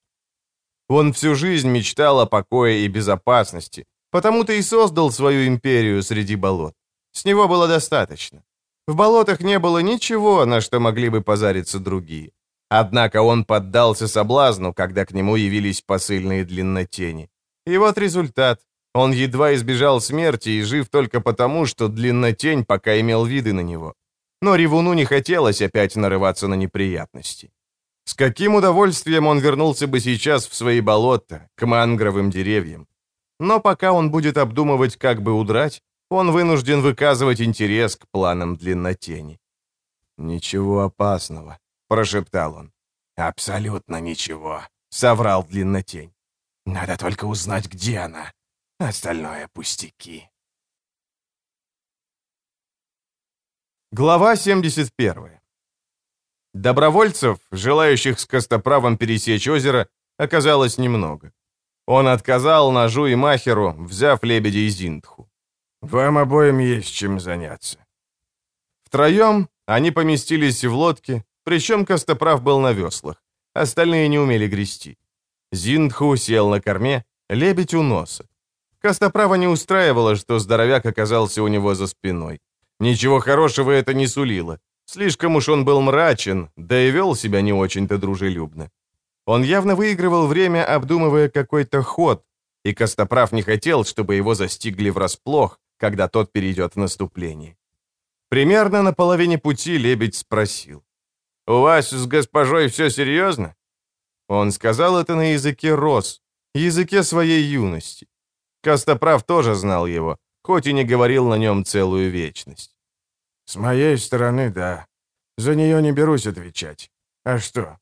Он всю жизнь мечтал о покое и безопасности, потому-то и создал свою империю среди болот. С него было достаточно. В болотах не было ничего, на что могли бы позариться другие. Однако он поддался соблазну, когда к нему явились посыльные длиннотени. И вот результат. Он едва избежал смерти и жив только потому, что длиннотень пока имел виды на него. Но Ревуну не хотелось опять нарываться на неприятности. С каким удовольствием он вернулся бы сейчас в свои болота, к мангровым деревьям. Но пока он будет обдумывать, как бы удрать, он вынужден выказывать интерес к планам длиннотени. «Ничего опасного», — прошептал он.
«Абсолютно ничего», —
соврал длиннотень.
«Надо только узнать, где она. Остальное пустяки».
Глава 71. Добровольцев, желающих с Костоправом пересечь озеро, оказалось немного. Он отказал Ножу и Махеру, взяв лебедя и Зиндху.
«Вам обоим есть чем заняться».
Втроем они поместились в лодке, причем Костоправ был на веслах. Остальные не умели грести. Зиндху сел на корме, лебедь у носа. Костоправа не устраивало, что здоровяк оказался у него за спиной. Ничего хорошего это не сулило. Слишком уж он был мрачен, да и вел себя не очень-то дружелюбно. Он явно выигрывал время, обдумывая какой-то ход, и Костоправ не хотел, чтобы его застигли врасплох, когда тот перейдет в наступление. Примерно на половине пути лебедь спросил. «У вас с госпожой все серьезно?» Он сказал это на языке роз, языке своей юности. Костоправ тоже знал его, хоть и не говорил на нем целую вечность.
«С моей стороны, да. За нее не берусь отвечать. А что?»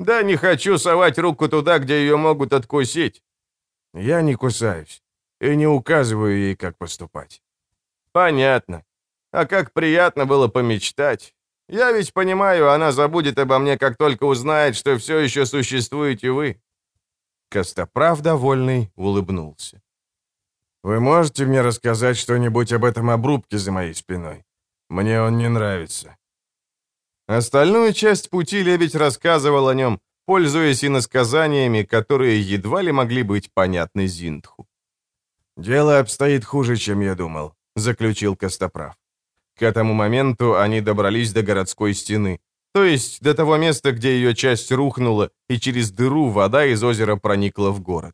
«Да не хочу совать руку туда, где ее могут откусить».
«Я не кусаюсь и не указываю ей, как поступать».
«Понятно. А как приятно было помечтать. Я ведь понимаю, она забудет обо мне, как только узнает, что все еще существуете вы». Костоправ, довольный, улыбнулся.
«Вы можете мне рассказать что-нибудь об этом обрубке за моей спиной? Мне он не нравится».
Остальную часть пути лебедь рассказывал о нем, пользуясь иносказаниями, которые едва ли могли быть понятны Зиндху.
«Дело обстоит хуже, чем я думал», — заключил Костоправ.
К этому моменту они добрались до городской стены, то есть до того места, где ее часть рухнула, и через дыру вода из озера проникла в город.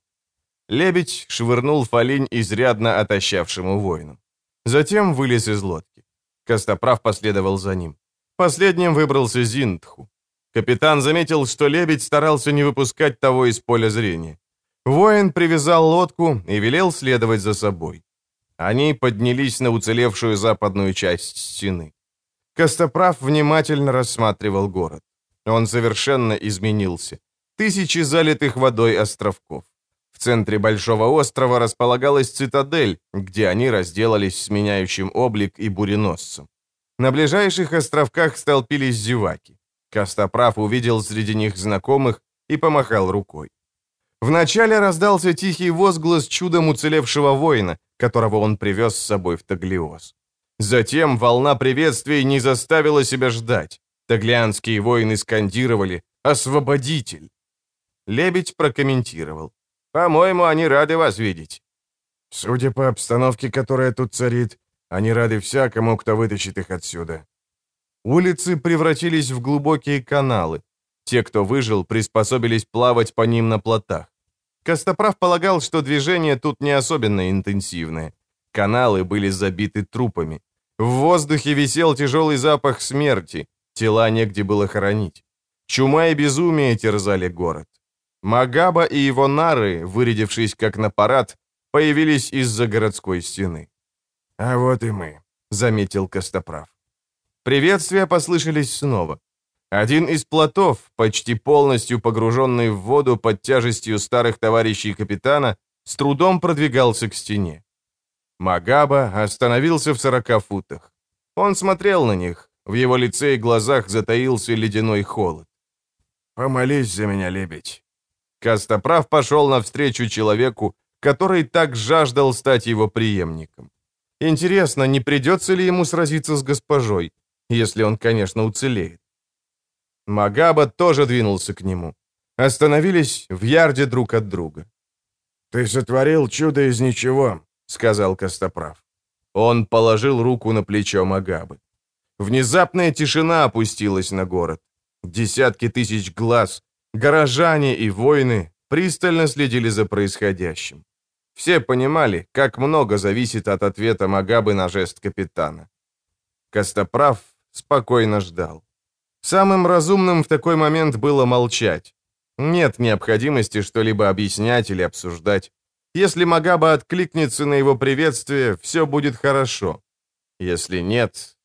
Лебедь швырнул фолинь изрядно отощавшему воину. Затем вылез из лодки. Костоправ последовал за ним. Последним выбрался Зиндху. Капитан заметил, что лебедь старался не выпускать того из поля зрения. Воин привязал лодку и велел следовать за собой. Они поднялись на уцелевшую западную часть стены. Костоправ внимательно рассматривал город. Он совершенно изменился. Тысячи залитых водой островков. В центре большого острова располагалась цитадель, где они разделались с меняющим облик и буреносцем. На ближайших островках столпились зеваки. Костоправ увидел среди них знакомых и помахал рукой. Вначале раздался тихий возглас чудом уцелевшего воина, которого он привез с собой в Таглиоз. Затем волна приветствий не заставила себя ждать. Таглианские воины скандировали «Освободитель!». Лебедь прокомментировал. «По-моему, они рады вас видеть».
«Судя по обстановке, которая тут царит, они рады всякому, кто вытащит их отсюда».
Улицы превратились в глубокие каналы. Те, кто выжил, приспособились плавать по ним на плотах. Костоправ полагал, что движение тут не особенно интенсивное. Каналы были забиты трупами. В воздухе висел тяжелый запах смерти, тела негде было хоронить. Чума и безумие терзали город. Магаба и его нары, вырядившись как на парад, появились из-за городской стены.
«А вот и мы», — заметил Костоправ.
Приветствия послышались снова. Один из плотов, почти полностью погруженный в воду под тяжестью старых товарищей капитана, с трудом продвигался к стене. Магаба остановился в сорока футах. Он смотрел на них, в его лице и глазах затаился ледяной холод.
«Помолись за меня, лебедь».
Костоправ пошел навстречу человеку, который так жаждал стать его преемником. Интересно, не придется ли ему сразиться с госпожой, если он, конечно, уцелеет. Магаба тоже двинулся к нему. Остановились в ярде друг от друга.
«Ты сотворил чудо из ничего», — сказал Костоправ.
Он положил руку на плечо Магабы. Внезапная тишина опустилась на город. Десятки тысяч глаз, горожане и воины пристально следили за происходящим. Все понимали, как много зависит от ответа Магабы на жест капитана. Костоправ спокойно ждал. Самым разумным в такой момент было молчать. Нет необходимости что-либо объяснять или обсуждать. Если Магаба откликнется на его приветствие, все будет хорошо. Если нет...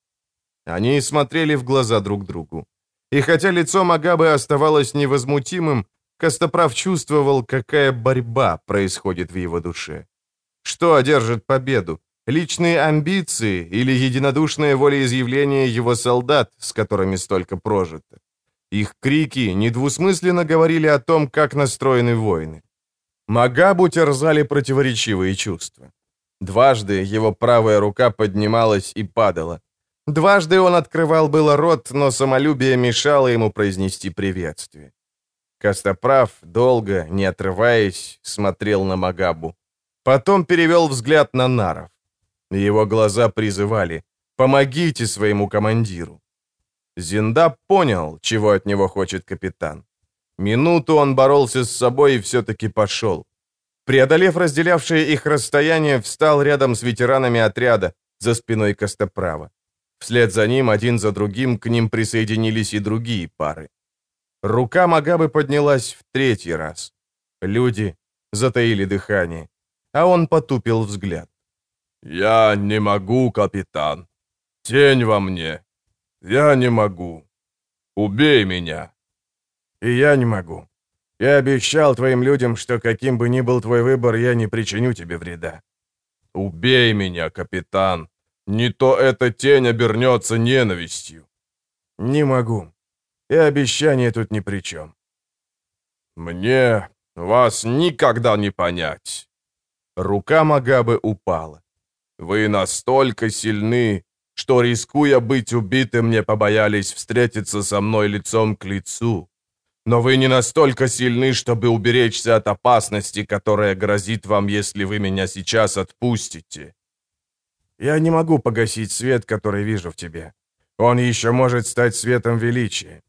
Они смотрели в глаза друг другу. И хотя лицо Магабы оставалось невозмутимым, Костоправ чувствовал, какая борьба происходит в его душе. Что одержит победу? Личные амбиции или единодушное волеизъявление его солдат, с которыми столько прожито? Их крики недвусмысленно говорили о том, как настроены воины. Магабу терзали противоречивые чувства. Дважды его правая рука поднималась и падала. Дважды он открывал было рот, но самолюбие мешало ему произнести приветствие. Костоправ, долго, не отрываясь, смотрел на Магабу. Потом перевел взгляд на Наров. Его глаза призывали «Помогите своему командиру». Зинда понял, чего от него хочет капитан. Минуту он боролся с собой и все-таки пошел. Преодолев разделявшее их расстояние, встал рядом с ветеранами отряда, за спиной Костоправа. Вслед за ним, один за другим, к ним присоединились и другие пары. Рука Магабы поднялась в третий раз. Люди затаили дыхание, а он потупил взгляд.
«Я не могу, капитан. Тень во мне. Я не могу. Убей меня».
«И я не могу. Я обещал твоим людям, что каким бы ни был твой выбор, я не причиню тебе вреда».
«Убей меня, капитан. Не то эта тень обернется ненавистью».
«Не могу. И обещание тут ни при чем».
«Мне вас никогда не понять».
Рука Магабы упала.
Вы настолько сильны, что, рискуя быть убитым, не побоялись встретиться со мной лицом к лицу. Но вы не настолько сильны, чтобы уберечься от опасности, которая грозит вам, если вы меня сейчас отпустите.
Я не могу погасить свет, который вижу в тебе. Он еще может стать светом величия.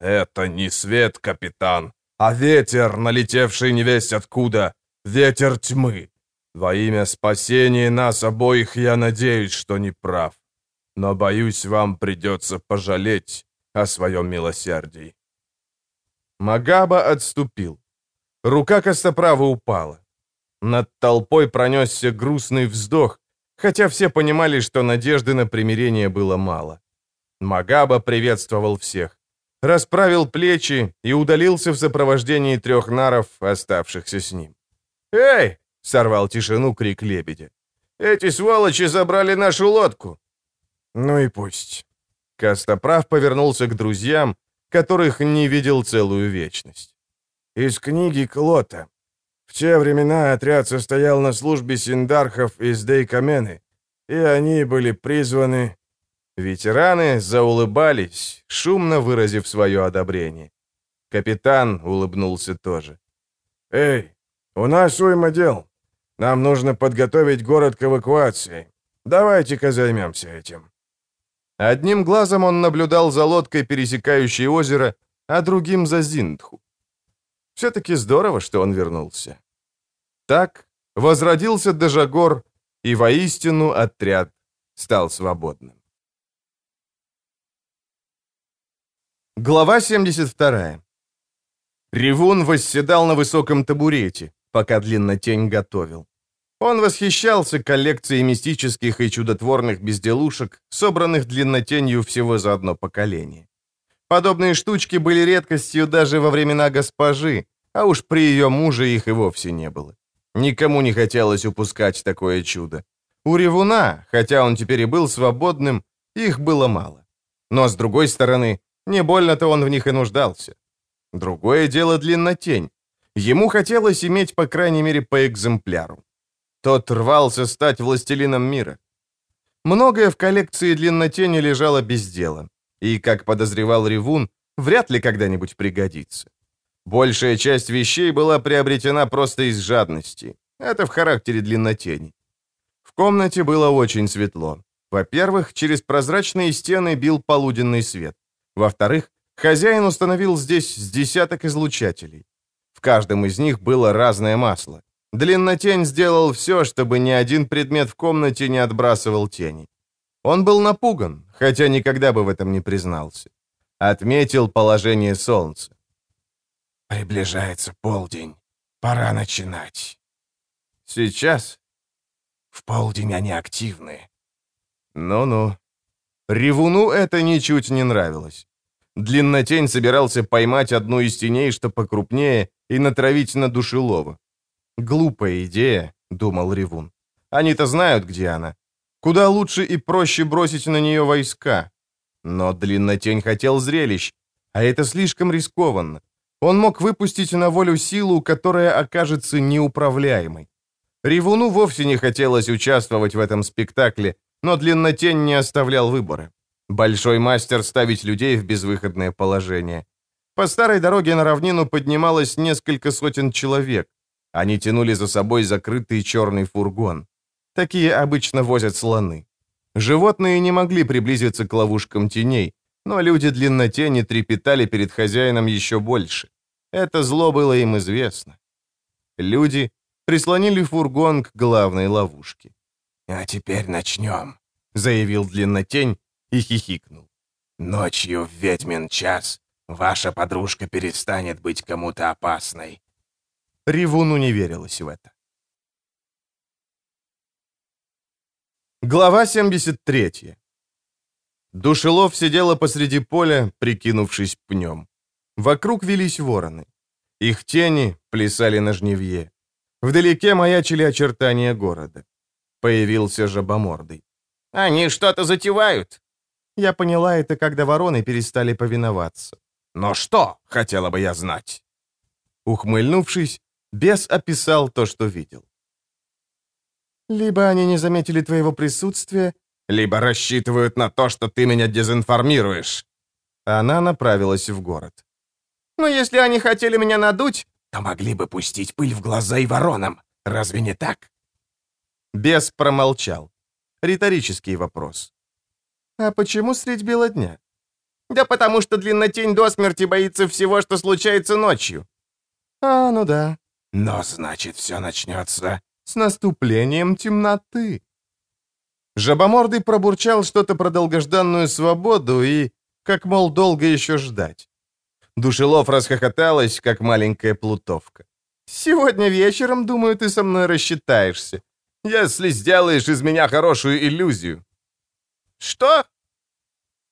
Это не свет, капитан, а ветер, налетевший невесть откуда, ветер тьмы. Во имя спасения нас обоих я надеюсь, что не прав. Но, боюсь, вам придется пожалеть о своем милосердии.
Магаба отступил. Рука Костоправа упала. Над толпой пронесся грустный вздох, хотя все понимали, что надежды на примирение было мало. Магаба приветствовал всех, расправил плечи и удалился в сопровождении трех наров, оставшихся с ним. «Эй!» — сорвал тишину крик лебедя. «Эти сволочи забрали нашу лодку!»
«Ну и пусть».
Костоправ повернулся к друзьям, которых не видел целую вечность.
Из книги Клота. В те времена отряд состоял на службе синдархов из Дейкамены, и они были призваны...
Ветераны заулыбались, шумно выразив свое одобрение. Капитан улыбнулся тоже.
«Эй, у нас уйма дел. Нам нужно подготовить город к эвакуации. Давайте-ка займемся этим».
Одним глазом он наблюдал за лодкой, пересекающей озеро, а другим за Зиндху. Все-таки здорово, что он вернулся. Так возродился Дежагор, и воистину отряд стал свободным. Глава 72. Ревун восседал на высоком табурете, пока длиннотень готовил. Он восхищался коллекцией мистических и чудотворных безделушек, собранных длиннотенью всего за одно поколение. Подобные штучки были редкостью даже во времена госпожи, а уж при ее муже их и вовсе не было. Никому не хотелось упускать такое чудо. У Ревуна, хотя он теперь и был свободным, их было мало. Но, с другой стороны, не больно-то он в них и нуждался. Другое дело длиннотень. Ему хотелось иметь, по крайней мере, по экземпляру. Тот рвался стать властелином мира. Многое в коллекции длиннотени лежало без дела, и, как подозревал Ревун, вряд ли когда-нибудь пригодится. Большая часть вещей была приобретена просто из жадности. Это в характере длиннотени. В комнате было очень светло. Во-первых, через прозрачные стены бил полуденный свет. Во-вторых, хозяин установил здесь с десяток излучателей. В каждом из них было разное масло. Длиннотень сделал все, чтобы ни один предмет в комнате не отбрасывал тени. Он был напуган, хотя никогда бы в этом не признался. Отметил положение солнца.
«Приближается полдень. Пора начинать».
«Сейчас?»
«В полдень они активны».
«Ну-ну». Ревуну это ничуть не нравилось. Длиннотень собирался поймать одну из теней, что покрупнее, и натравить на душелова. «Глупая идея», — думал Ревун. «Они-то знают, где она. Куда лучше и проще бросить на нее войска. Но Длиннотень хотел зрелищ, а это слишком рискованно. Он мог выпустить на волю силу, которая окажется неуправляемой. Ревуну вовсе не хотелось участвовать в этом спектакле, но Длиннотень не оставлял выбора. Большой мастер ставить людей в безвыходное положение. По старой дороге на равнину поднималось несколько сотен человек. Они тянули за собой закрытый черный фургон. Такие обычно возят слоны. Животные не могли приблизиться к ловушкам теней, но люди длиннотени трепетали перед хозяином еще больше. Это зло было им известно. Люди прислонили фургон к главной ловушке.
«А теперь начнем», —
заявил длиннотень и хихикнул.
«Ночью в ведьмин час ваша подружка перестанет быть кому-то опасной.
Ривуну не верилось в это. Глава 73. Душелов сидела посреди поля, прикинувшись пнем. Вокруг велись вороны. Их тени плясали на жневье. Вдалеке маячили очертания города. Появился жабомордый.
«Они что-то затевают!»
Я поняла это, когда вороны перестали повиноваться.
«Но что, хотела бы я знать?»
Ухмыльнувшись, Бес описал то, что видел.
«Либо они не заметили твоего присутствия,
либо рассчитывают на то, что ты меня дезинформируешь».
Она направилась в город.
«Но если они хотели меня надуть,
то могли бы пустить пыль в глаза и воронам. Разве не так?»
Бес промолчал. Риторический вопрос. «А почему средь бела дня?»
«Да потому что длиннотень до смерти боится всего, что случается ночью».
«А, ну да».
«Но значит, все начнется...»
«С наступлением темноты». Жабомордый пробурчал что-то про долгожданную свободу и, как, мол, долго еще ждать. Душелов расхохоталась, как маленькая плутовка. «Сегодня вечером, думаю, ты со мной рассчитаешься, если сделаешь из меня хорошую иллюзию».
«Что?»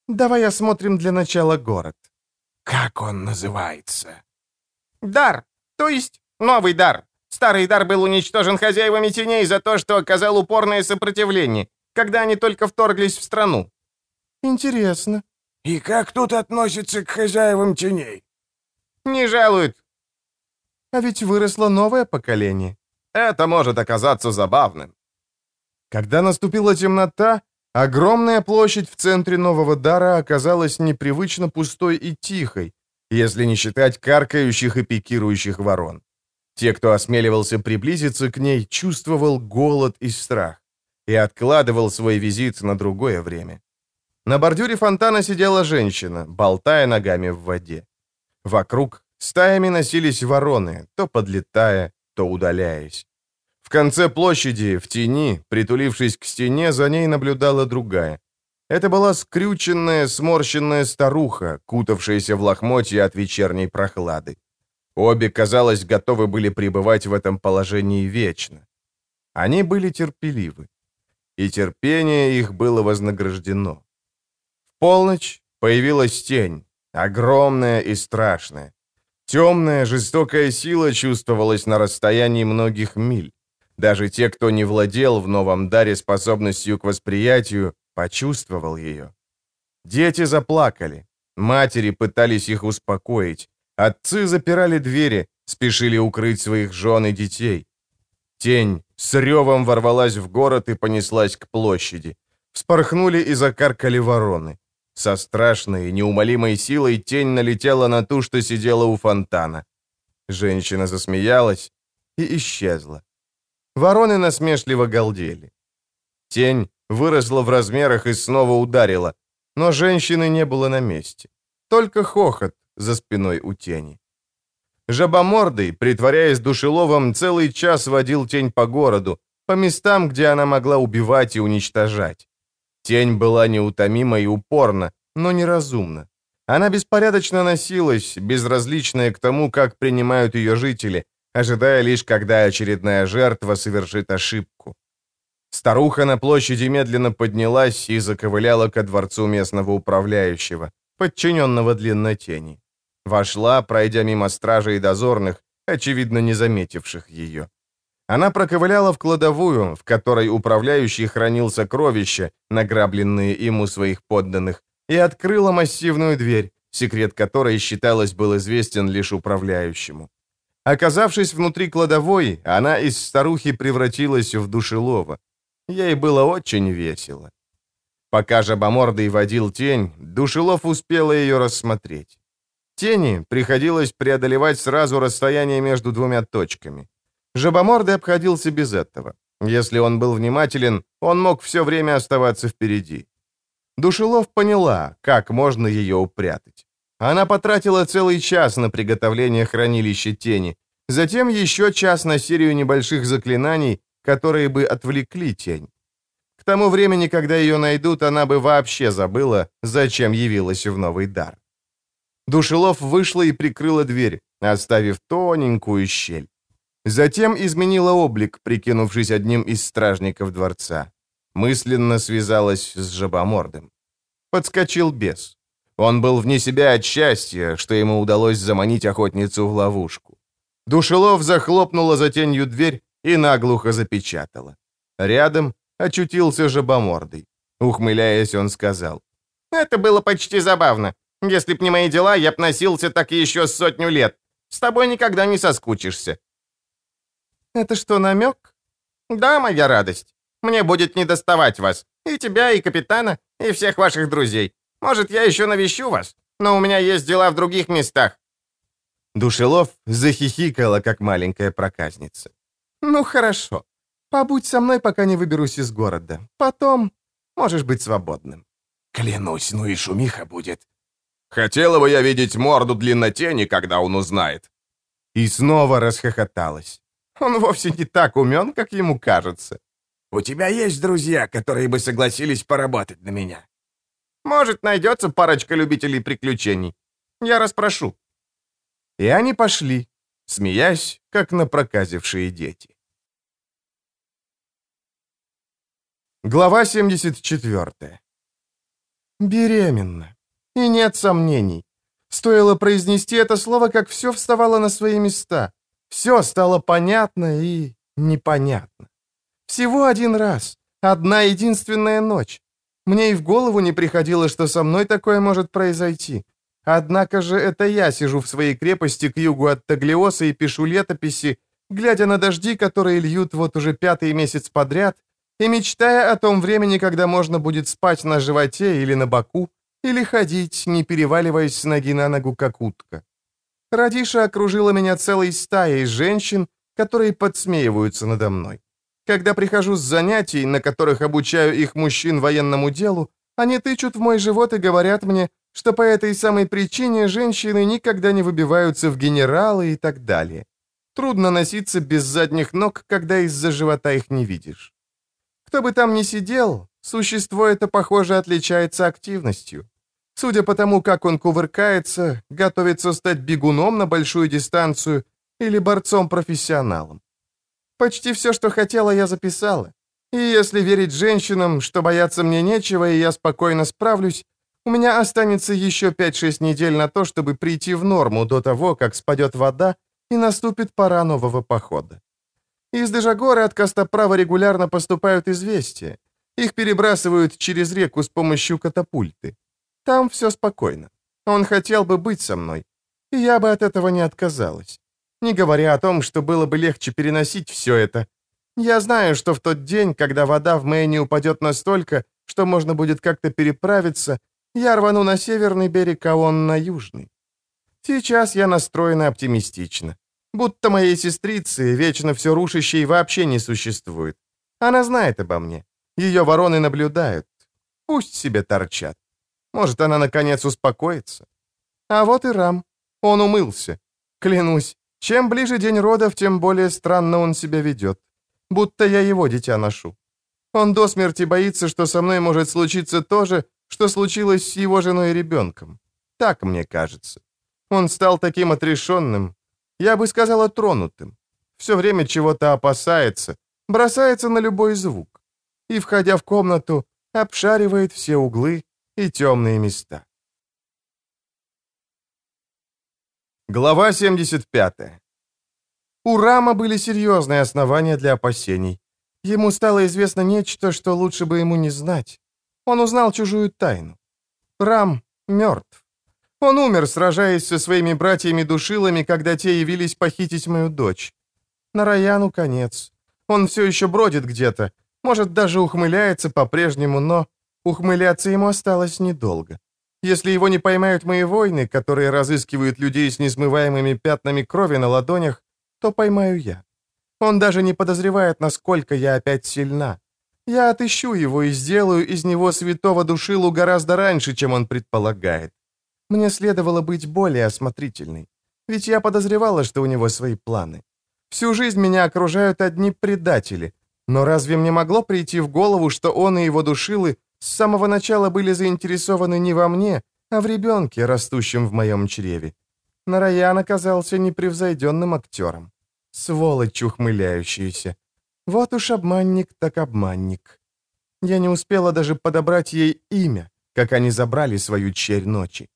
«Давай осмотрим для начала город».
«Как он называется?»
«Дар, то есть новый дар. Старый дар был уничтожен хозяевами теней за то, что оказал упорное сопротивление, когда они только вторглись в страну».
«Интересно».
«И как тут относится к хозяевам теней?»
«Не жалуют».
«А ведь выросло новое поколение».
«Это может оказаться забавным».
Когда наступила темнота, огромная площадь в центре нового дара оказалась непривычно пустой и тихой, если не считать каркающих и пикирующих ворон. Те, кто осмеливался приблизиться к ней, чувствовал голод и страх и откладывал свой визит на другое время. На бордюре фонтана сидела женщина, болтая ногами в воде. Вокруг стаями носились вороны, то подлетая, то удаляясь. В конце площади, в тени, притулившись к стене, за ней наблюдала другая. Это была скрюченная, сморщенная старуха, кутавшаяся в лохмотья от вечерней прохлады. Обе, казалось, готовы были пребывать в этом положении вечно. Они были терпеливы. И терпение их было вознаграждено полночь появилась тень, огромная и страшная. Темная, жестокая сила чувствовалась на расстоянии многих миль. Даже те, кто не владел в новом даре способностью к восприятию, почувствовал ее. Дети заплакали. Матери пытались их успокоить. Отцы запирали двери, спешили укрыть своих жен и детей. Тень с ревом ворвалась в город и понеслась к площади. Вспорхнули и закаркали вороны. Со страшной, неумолимой силой тень налетела на ту, что сидела у фонтана. Женщина засмеялась и исчезла. Вороны насмешливо галдели. Тень выросла в размерах и снова ударила, но женщины не было на месте. Только хохот за спиной у тени. Жабомордый, притворяясь душеловом, целый час водил тень по городу, по местам, где она могла убивать и уничтожать. Тень была неутомима и упорна, но неразумна. Она беспорядочно носилась, безразличная к тому, как принимают ее жители, ожидая лишь, когда очередная жертва совершит ошибку. Старуха на площади медленно поднялась и заковыляла ко дворцу местного управляющего, подчиненного длиннотени. Вошла, пройдя мимо стражей и дозорных, очевидно, не заметивших ее. Она проковыляла в кладовую, в которой управляющий хранил сокровища, награбленные им у своих подданных, и открыла массивную дверь, секрет которой, считалось, был известен лишь управляющему. Оказавшись внутри кладовой, она из старухи превратилась в душелова. Ей было очень весело. Пока жабомордый водил тень, Душелов успела ее рассмотреть. Тени приходилось преодолевать сразу расстояние между двумя точками. Жабомордый обходился без этого. Если он был внимателен, он мог все время оставаться впереди. Душелов поняла, как можно ее упрятать. Она потратила целый час на приготовление хранилища тени, затем еще час на серию небольших заклинаний, которые бы отвлекли тень. К тому времени, когда ее найдут, она бы вообще забыла, зачем явилась в новый дар. Душелов вышла и прикрыла дверь, оставив тоненькую щель. Затем изменила облик, прикинувшись одним из стражников дворца. Мысленно связалась с жабомордым. Подскочил бес. Он был вне себя от счастья, что ему удалось заманить охотницу в ловушку. Душелов захлопнула за тенью дверь и наглухо запечатала. Рядом очутился жабомордый. Ухмыляясь, он сказал.
«Это было почти забавно. Если б не мои дела, я б носился так еще сотню лет. С тобой никогда не соскучишься.
«Это что, намек?»
«Да, моя радость. Мне будет не доставать вас. И тебя, и капитана, и всех ваших друзей. Может, я еще навещу вас, но у меня есть дела в других местах».
Душелов захихикала, как маленькая проказница. «Ну, хорошо. Побудь со мной, пока не выберусь из города. Потом можешь быть свободным».
Клянусь, ну и шумиха будет.
Хотела бы я видеть морду длиннотени, когда он узнает.
И снова расхохоталась. Он вовсе не так умен, как ему кажется.
У тебя есть друзья, которые бы согласились поработать на меня?
Может, найдется парочка любителей приключений. Я расспрошу.
И они пошли, смеясь, как напроказившие дети. Глава 74. Беременна. И нет сомнений. Стоило произнести это слово, как все вставало на свои места. Все стало понятно и непонятно. Всего один раз. Одна единственная ночь. Мне и в голову не приходило, что со мной такое может произойти. Однако же это я сижу в своей крепости к югу от Таглиоса и пишу летописи, глядя на дожди, которые льют вот уже пятый месяц подряд, и мечтая о том времени, когда можно будет спать на животе или на боку, или ходить, не переваливаясь с ноги на ногу, как утка. Радиша окружила меня целой стаей женщин, которые подсмеиваются надо мной. Когда прихожу с занятий, на которых обучаю их мужчин военному делу, они тычут в мой живот и говорят мне, что по этой самой причине женщины никогда не выбиваются в генералы и так далее. Трудно носиться без задних ног, когда из-за живота их не видишь. Кто бы там ни сидел, существо это, похоже, отличается активностью. Судя по тому, как он кувыркается, готовится стать бегуном на большую дистанцию или борцом-профессионалом. Почти все, что хотела, я записала. И если верить женщинам, что бояться мне нечего, и я спокойно справлюсь, у меня останется еще 5-6 недель на то, чтобы прийти в норму до того, как спадет вода и наступит пора нового похода. Из Дежагора от Костоправа регулярно поступают известия. Их перебрасывают через реку с помощью катапульты. Там все спокойно. Он хотел бы быть со мной, и я бы от этого не отказалась. Не говоря о том, что было бы легче переносить все это. Я знаю, что в тот день, когда вода в Мэйне упадет настолько, что можно будет как-то переправиться, я рвану на северный берег, а он на южный. Сейчас я настроена оптимистично. Будто моей сестрицы, вечно все рушащей, вообще не существует. Она знает обо мне. Ее вороны наблюдают. Пусть себе торчат. Может, она, наконец, успокоится. А вот и Рам. Он умылся. Клянусь, чем ближе день родов, тем более странно он себя ведет. Будто я его дитя ношу. Он до смерти боится, что со мной может случиться то же, что случилось с его женой и ребенком. Так мне кажется. Он стал таким отрешенным, я бы сказала, тронутым. Все время чего-то опасается, бросается на любой звук. И, входя в комнату, обшаривает все углы и темные места. Глава 75. У Рама были серьезные основания для опасений. Ему стало известно нечто, что лучше бы ему не знать. Он узнал чужую тайну. Рам мертв. Он умер, сражаясь со своими братьями-душилами, когда те явились похитить мою дочь. На Раяну конец. Он все еще бродит где-то, может, даже ухмыляется по-прежнему, но ухмыляться ему осталось недолго. Если его не поймают мои воины, которые разыскивают людей с несмываемыми пятнами крови на ладонях, то поймаю я. Он даже не подозревает, насколько я опять сильна. Я отыщу его и сделаю из него святого душилу гораздо раньше, чем он предполагает. Мне следовало быть более осмотрительной, ведь я подозревала, что у него свои планы. Всю жизнь меня окружают одни предатели, но разве мне могло прийти в голову, что он и его душилы с самого начала были заинтересованы не во мне, а в ребенке, растущем в моем чреве? Нараян оказался непревзойденным актером. Сволочь ухмыляющаяся. Вот уж обманник так обманник. Я не успела даже подобрать ей имя, как они забрали свою черь ночи.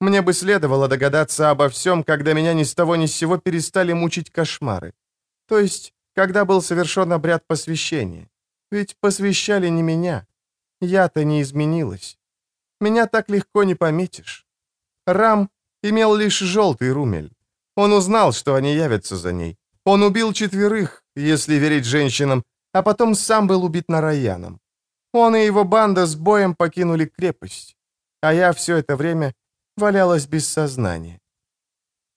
Мне бы следовало догадаться обо всем, когда меня ни с того ни с сего перестали мучить кошмары. То есть, когда был совершен обряд посвящения. Ведь посвящали не меня. Я-то не изменилась. Меня так легко не пометишь. Рам имел лишь желтый румель. Он узнал, что они явятся за ней. Он убил четверых, если верить женщинам, а потом сам был убит Нараяном. Он и его банда с боем покинули крепость, а я все это время валялась без сознания.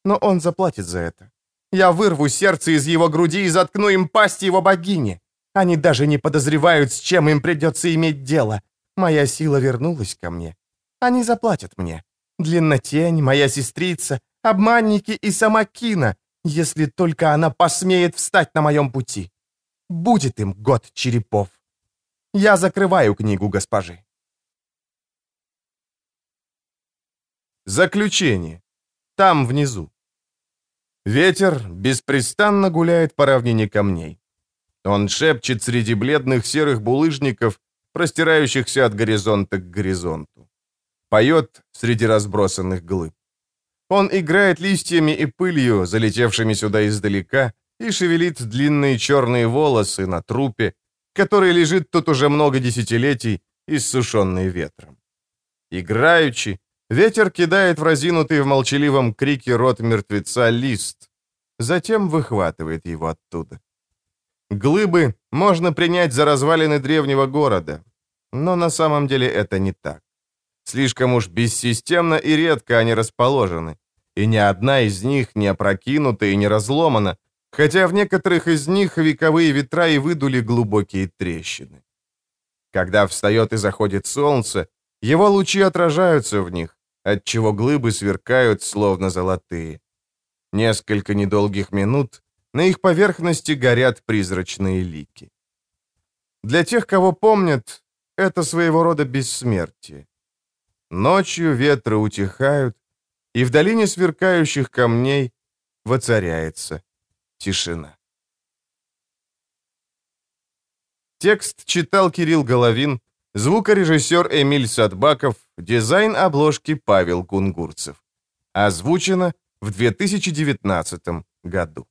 Но он заплатит за это. Я вырву сердце из его груди и заткну им пасть его богини. Они даже не подозревают, с чем им придется иметь дело. Моя сила вернулась ко мне. Они заплатят мне. Длиннотень, моя сестрица, обманники и сама Кина, если только она посмеет встать на моем пути. Будет им год черепов. Я закрываю книгу госпожи. Заключение. Там внизу. Ветер беспрестанно гуляет по равнине камней. Он шепчет среди бледных серых булыжников, простирающихся от горизонта к горизонту. Поет среди разбросанных глыб. Он играет листьями и пылью, залетевшими сюда издалека, и шевелит длинные черные волосы на трупе, который лежит тут уже много десятилетий, иссушенный ветром. Играючи, ветер кидает в разинутый в молчаливом крике рот мертвеца лист, затем выхватывает его оттуда. Глыбы можно принять за развалины древнего города, но на самом деле это не так. Слишком уж бессистемно и редко они расположены, и ни одна из них не опрокинута и не разломана, хотя в некоторых из них вековые ветра и выдули глубокие трещины. Когда встает и заходит солнце, его лучи отражаются в них, отчего глыбы сверкают, словно золотые. Несколько недолгих минут на их поверхности горят призрачные лики. Для тех, кого помнят, это своего рода бессмертие. Ночью ветры утихают, и в долине сверкающих камней воцаряется тишина. Текст читал Кирилл Головин, звукорежиссер Эмиль Садбаков, дизайн обложки Павел Кунгурцев. Озвучено в 2019 году.